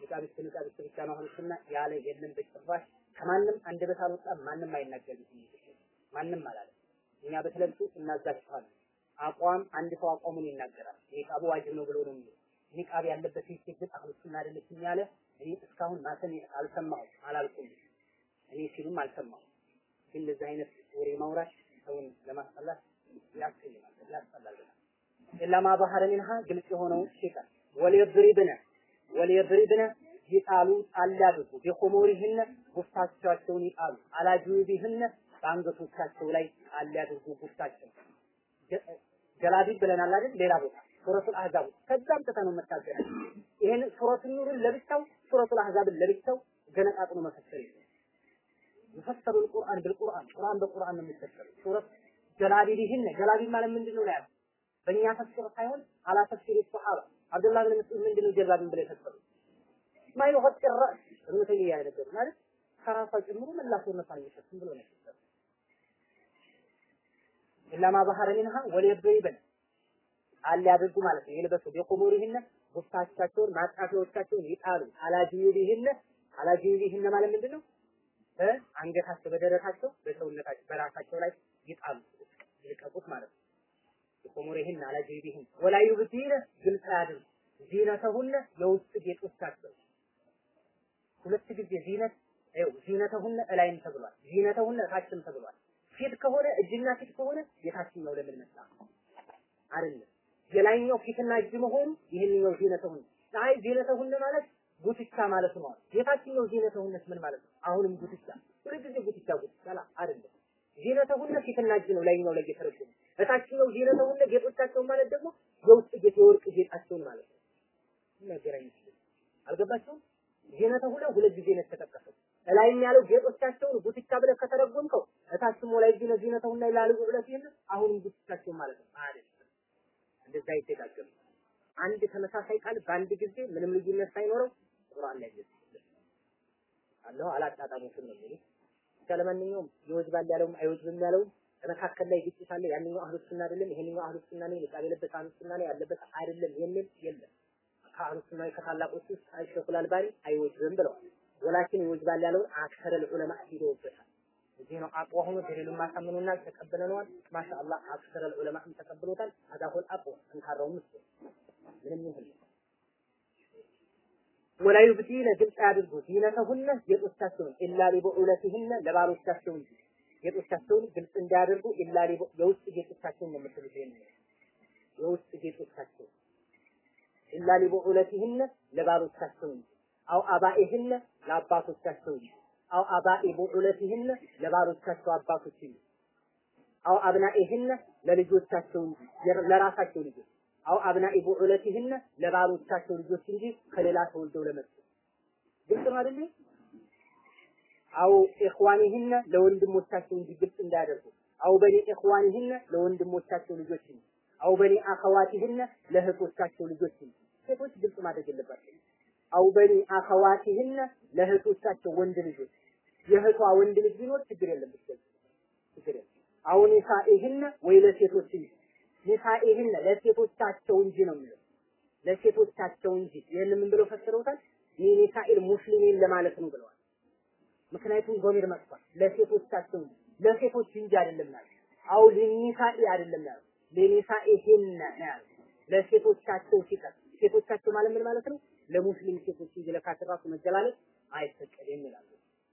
ኒቃቢስት ኒቃቢስት ብቻ ነው አህሉ ሱና ያለ የለም በጭራሽ ከማንም አንደበት አልወጣም። ማንም አይናገርም። ማንም አላለም። እኛ በተለምጡ እናዛችኋለን። አቋም አንድ ሰው አቋሙን ይናገራል። ኒቃቡ ዋጅብ ነው ብሎ ነው የሚለው ኒቃብ ያለበት ሴት ግን አህሉ ሱና አይደለችም ያለ እኔ እስካሁን ማሰን አልሰማሁም አላልኩም። እኔ ሲሉም አልሰማሁም። ግን እንደዚህ አይነት ወሬ ማውራት ሰውን ለማስጠላት ያስቀይማል፣ ያስጠላል። ኢላማ ባህረ ሚንሃ ግልጽ የሆነው ሲቀር ወሊየድሪብነ ወሊየድሪብነ ይጣሉ ጣል ያድርጉ ቢኹሙሪህነ ጉፍታቸውን ይጣሉ አላጁቢህነ በአንገቶቻቸው ላይ ጣል ያድርጉ ጉፍታቸው ጀላቢብ ብለናል አይደል? ሌላ ቦታ ሱረቱል አህዛብ ከዛም ጥተህ ነው መታገል። ይሄን ሱረቱል ኑርን ለብቻው ሱረቱል አህዛብን ለብቻው ገነጣጥኖ መፈሰር ይችላል። يفسر القرآن بالقرآن ቁርአን በቁርአን ነው የሚፈሰረው። ሱረት ጀላቢቢህነ ጀላቢብ ማለት ምንድን ነው ያለው? በእኛ ተፍሲር ሳይሆን አላ ተፍሲር ሱሐባ አብዱላህ ብን መስዑድ ምንድን ነው ጀላቢብ ብለው የፈሰሩት? ማይ ወቀር ራስ እብኑ ተይሚያ ያነገሩ ማለት ከራሷ ጨምሮ መላ ሰውነቷን የሚሸፍን ብሎ ነው የፈሰረው። ኢላማ ባህረ ሚንሃ ወሊየድሪብን አለ ያድርጉ ማለት ነው። የልበሱ ቢቁሙሪህነ ጉፍታቻቸውን ማጣፊያዎቻቸውን ይጣሉ። አላጂቢህነ አላጂቢህነ ማለት ምንድን ነው? በአንገታቸው በደረታቸው በሰውነታቸው በራሳቸው ላይ ይጣሉ ይልቀቁት ማለት ነው። ቢቁሙሪህነ አላጂቢህነ ወላ ዩብዲነ ግልጽ አያድርጉ ዚነተሁነ የውስጥ ጌጦቻቸው ሁለት ጊዜ ዚነት ይኸው ዚነተሁነ እላይም ተብሏል። ዚነተሁነ ታችም ተብሏል። ፊት ከሆነ እጅና ፊት ከሆነ የታችኛው ለምን መጣ? አይደለም የላይኛው ፊትና እጅ መሆኑ ይህንኛው ዚነተሁነ አይ ዚነተሁነ ማለት ጉትቻ ማለት ነው። የታችኛው ዚነተሁነስ ምን ማለት ነው? አሁንም ጉትቻ ሁለት ጊዜ ጉትቻ ጉትቻ አይደለም። ዚነተሁነ ፊትና እጅ ነው ላይኛው ላይ የተረጎመ። እታችኛው ዚነተሁነ ጌጦቻቸውን ማለት ደግሞ የውስጥ ጌጥ የወርቅ ጌጣቸውን ማለት ነው። ነገር አይመስልም። አልገባችሁም? ዚነተሁነ ሁለት ጊዜ ነው የተጠቀሰው። እላይም ያለው ጌጦቻቸውን ጉትቻ ብለህ ከተረጎምከው እታችም ላይ ዚነ ዚነተሁነ ይላል ብለህ ይሄን አሁንም ጉትቻቸውን ማለት ነው አይደል? እንደዛ አይደጋገም። አንድ ተመሳሳይ ቃል በአንድ ጊዜ ምንም ልዩነት ሳይኖረው ቁርአን ላይ አላህ አላጣጣሙትም ነው የሚሉት። ብቻ ለማንኛውም ይወጅባል ያለውም አይወጅብም ያለውም መካከል ላይ ግጭት አለ። ያንኛው አህሉ ሱና አይደለም፣ ይሄንኛው አህሉ ሱና ነው፣ ንቃብ የለበት አህሉ ሱና ነው ያለበት አይደለም የሚል የለም። ከአህሉ ሱና ከታላቆች ውስጥ ሸይኹል አልባኒ አይወጅብም ብለዋል። ወላኪን ይወጅባል ያለውን አክሰረ ዑለማ ሂደውበታል። እዚህ ነው ሆኖ ደሊሉን ማሳምኑናል፣ ተቀብለነዋል። ማሻአላህ አክሰረ ዑለማም ተቀብሎታል። አዳሁል አቋ ጠንካራው ምስል ምንም ይሁን ወላ ዩብዲነ ግልጽ ያድርጉ ዚነተሁነ ጌጦቻቸውን ኢላ ሊቡዑለቲህነ ለባሎቻቸው እንጂ ጌጦቻቸውን ግልጽ እንዳያደርጉ ኢላ የውስጥ ጌጦቻቸውን የምትሉት ይሄን የውስጥ ጌጦቻቸው ኢላ ሊቡዑለቲህነ ለባሎቻቸው እንጂ አው አባኢህነ ለአባቶቻቸው እንጂ አው አባኢ ቡዑለቲህነ ለባሎቻቸው አባቶች እንጂ አው አብናኢህነ ለልጆቻቸው እንጂ ለራሳቸው ልጆች አው አብናኢ ቡዑለቲህነ ለባሎቻቸው ልጆች እንጂ ከሌላ ተወልደው ለመጡ። ግልጽ ነው አይደል? አው ኢኽዋኒህነ ለወንድሞቻቸው እንጂ ግልጽ እንዳያደርጉ። አው በኒ ኢኽዋኒህነ ለወንድሞቻቸው ልጆች እንጂ። አው በኒ አኸዋቲህነ ለእህቶቻቸው ልጆች እንጂ። ሴቶች ግልጽ ማድረግ የለባቸው። አው በኒ አኸዋቲህነ ለእህቶቻቸው ወንድ ልጆች። የእህቷ ወንድ ልጅ ቢኖር ችግር የለበት ችግር የለም። አው ኒሳኢህነ ወይ ለሴቶች እንጂ ኒሳኢህነ ለሴቶቻቸው እንጂ ነው የሚለው ለሴቶቻቸው እንጂ ይህን ምን ብለው ፈስረውታል? ኒሳኢል ሙስሊሚን ለማለት ነው ብለዋል። ምክንያቱም ጎሚር መጥቷል። ለሴቶቻቸው እንጂ ለሴቶች እንጂ አይደለም ማለት አው ሊኒሳኢ አይደለም ለኒሳኢህነ ነው ያለው ለሴቶቻቸው ሲቀር ሴቶቻቸው ማለት ምን ማለት ነው? ለሙስሊም ሴቶች እንጂ ለካፊር ራሱ መጀላለጥ አይፈቀድም ይላሉ።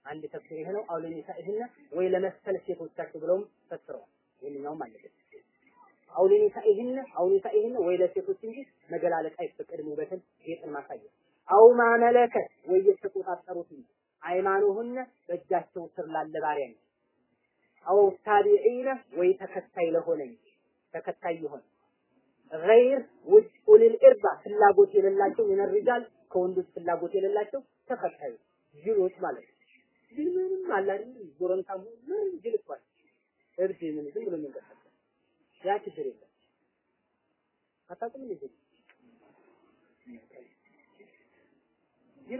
አንድ ተፍሲር ይሄ ነው። አው ለኒሳኢህነ ወይ ለመሰል ሴቶቻቸው ብለውም ፈስረዋል። ይሄንኛውም አለበት። አው ለኒሳኢህነ አው ኒሳኢህነ ወይ ለሴቶች እንጂ መገላለጥ አይፈቀድም። ውበትን ጌጥን ማሳየት አው ማመለከት ወይ የተቆጣጠሩት እንጂ አይማኑሁነ በእጃቸው ስር ላለ ባሪያ እንጂ አው ታቢዒነ ወይ ተከታይ ለሆነ እንጂ ተከታይ ይሆን ገይር ውጭ ኡሊል ኢርባ ፍላጎት የሌላቸው ሪጃል ከወንዶች ፍላጎት የሌላቸው ተከታዩ ጅሎች ማለት ነው። ጅል ምንም አይደል? ጎረምሳ ምን ጅል እብድ ምን ዝም ብሎ የሚንቀሳቀስ ያ ችግር የለም። አታውቅም እንዴ?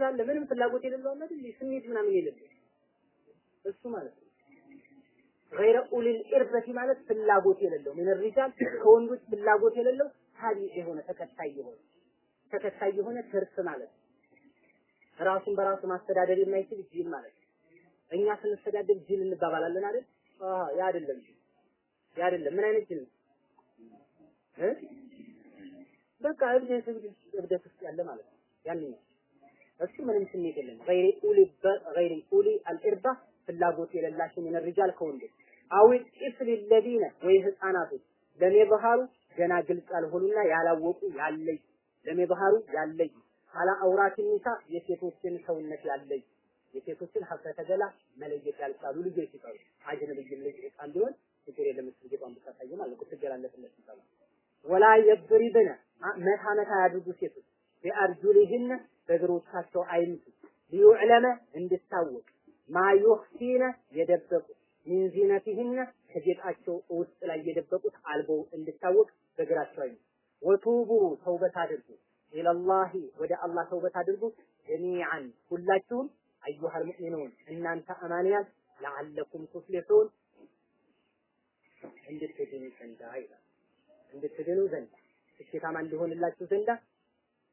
አለ ምንም ፍላጎት የሌለው አይደል? ስሜት ምናምን የሌለው እሱ ማለት ነው። غير أولي الإربة ማለት ፍላጎት የሌለው من الرجال ከወንዶች ፍላጎት የሌለው تابع የሆነ ተከታይ የሆነ ተከታይ የሆነ ትርፍ ማለት ነው። ራሱን በራሱ ማስተዳደር የማይችል ጅል ማለት ነው። እኛ ስንስተዳደር ጅል እንባባላለን አይደል? አዎ ያ አይደለም ጅል ያ አይደለም። ምን አይነት ጅል ነው? በቃ እብደት እብደት ውስጥ ያለ ማለት ነው። ያንኛው እሱ ምንም ስሜት የለም። ገይሪ ኡሊ ገይሪ ኡሊ አልኢርባ ፍላጎት የሌላቸው ምን ሪጃል ከወንዶች አዊ ጥፍል ለዲነ ወይ ህፃናቶች ለሜባሃሩ ገና ግልጽ ያልሆኑና ያላወቁ ያለይ ለሜባሃሩ ያለይ አላ አውራት ኒሳ የሴቶችን ሰውነት ያለይ የሴቶችን ሀፍረተ ገላ መለየት ያልቻሉ ልጆች ሲቀሩ አጅነብይ ልጅ ህፃን ቢሆን ችግር የለም እሱ ጌጧን ብታሳየ ማለት ነው። ትገላለጥለት ይባላል ወላ የድሪብነ መታ መታ ያድርጉ ሴቶች። ቢአርጁሊህነ በእግሮቻቸው አይምቱ። ሊዩዕለመ እንድታወቅ ማዩኽፊነ የደበቁት ሚን ዚነቲህነ ከጌጣቸው ውስጥ ላይ የደበቁት አልበው እንድታወቅ በእግራቸው አይምቱ። ወቱቡ ተውበት አድርጉ። ኢለላሂ ወደ አላህ ተውበት አድርጉ። ጀሚዓን ሁላችሁም አዩሃል ሙእሚኑን እናንተ አማንያን ለዓለኩም ቱፍሊሑን እንድትድኑ ዘንዳ ይላል። እንድትድኑ ዘንዳ ስኬታማ እንዲሆንላችሁ ዘንዳ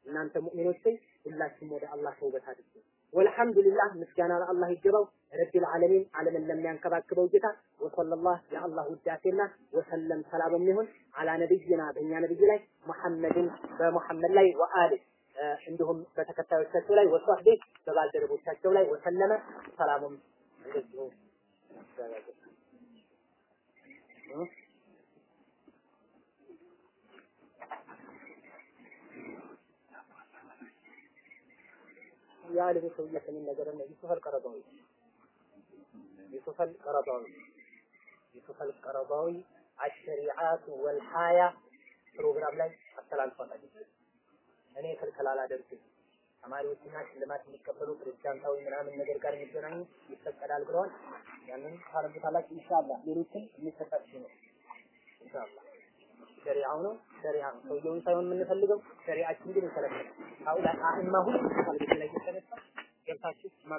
እናንተ ሙእሚኖች ሆይ ሁላችሁም ወደ አላህ ተውበት አድርጉ። ወልሐምዱሊላህ ምስጋና ለአላህ ይገባው። ረቢል ዓለሚን ዓለምን ለሚያንከባክበው ጌታ ወሰለላህ የአላህ ውዳሴና ወሰለም ሰላም የሚሆን አላ ነቢይና በእኛ ነቢይ ላይ ሙሐመድን በሙሐመድ ላይ ወአሊ እንዲሁም በተከታዮቻቸው ላይ ወሷህቤ በባልደረቦቻቸው ላይ ወሰለመ ሰላሙም እንደዚሁ የአልብ ሰውዬ ከምን ነገር ነው ዩሱፍ አልቀረባዊ ዩሱፍ አልቀረባዊ ዩሱፍ አልቀረባዊ አሸሪዓቱ ወልሐያ ፕሮግራም ላይ አስተላልፏል። እኔ ክልክል አላደርግም ተማሪዎችና ሽልማት የሚቀበሉ ፕሬዝዳንታዊ ምናምን ነገር ጋር የሚገናኙ ይፈቀዳል ብለዋል። ያንን ታረጉታላችሁ ኢንሻአላህ። ሌሎችን የሚሰጣችሁ ነው ኢንሻአላህ። ሸሪዓው ነው ሸሪዓ ነው። ሰውየውን ሳይሆን የምንፈልገው ሸሪዓችን ግን ይከለክላል። አሁን አእማ ላይ የተነሳ ገብታችሁ ማንበብ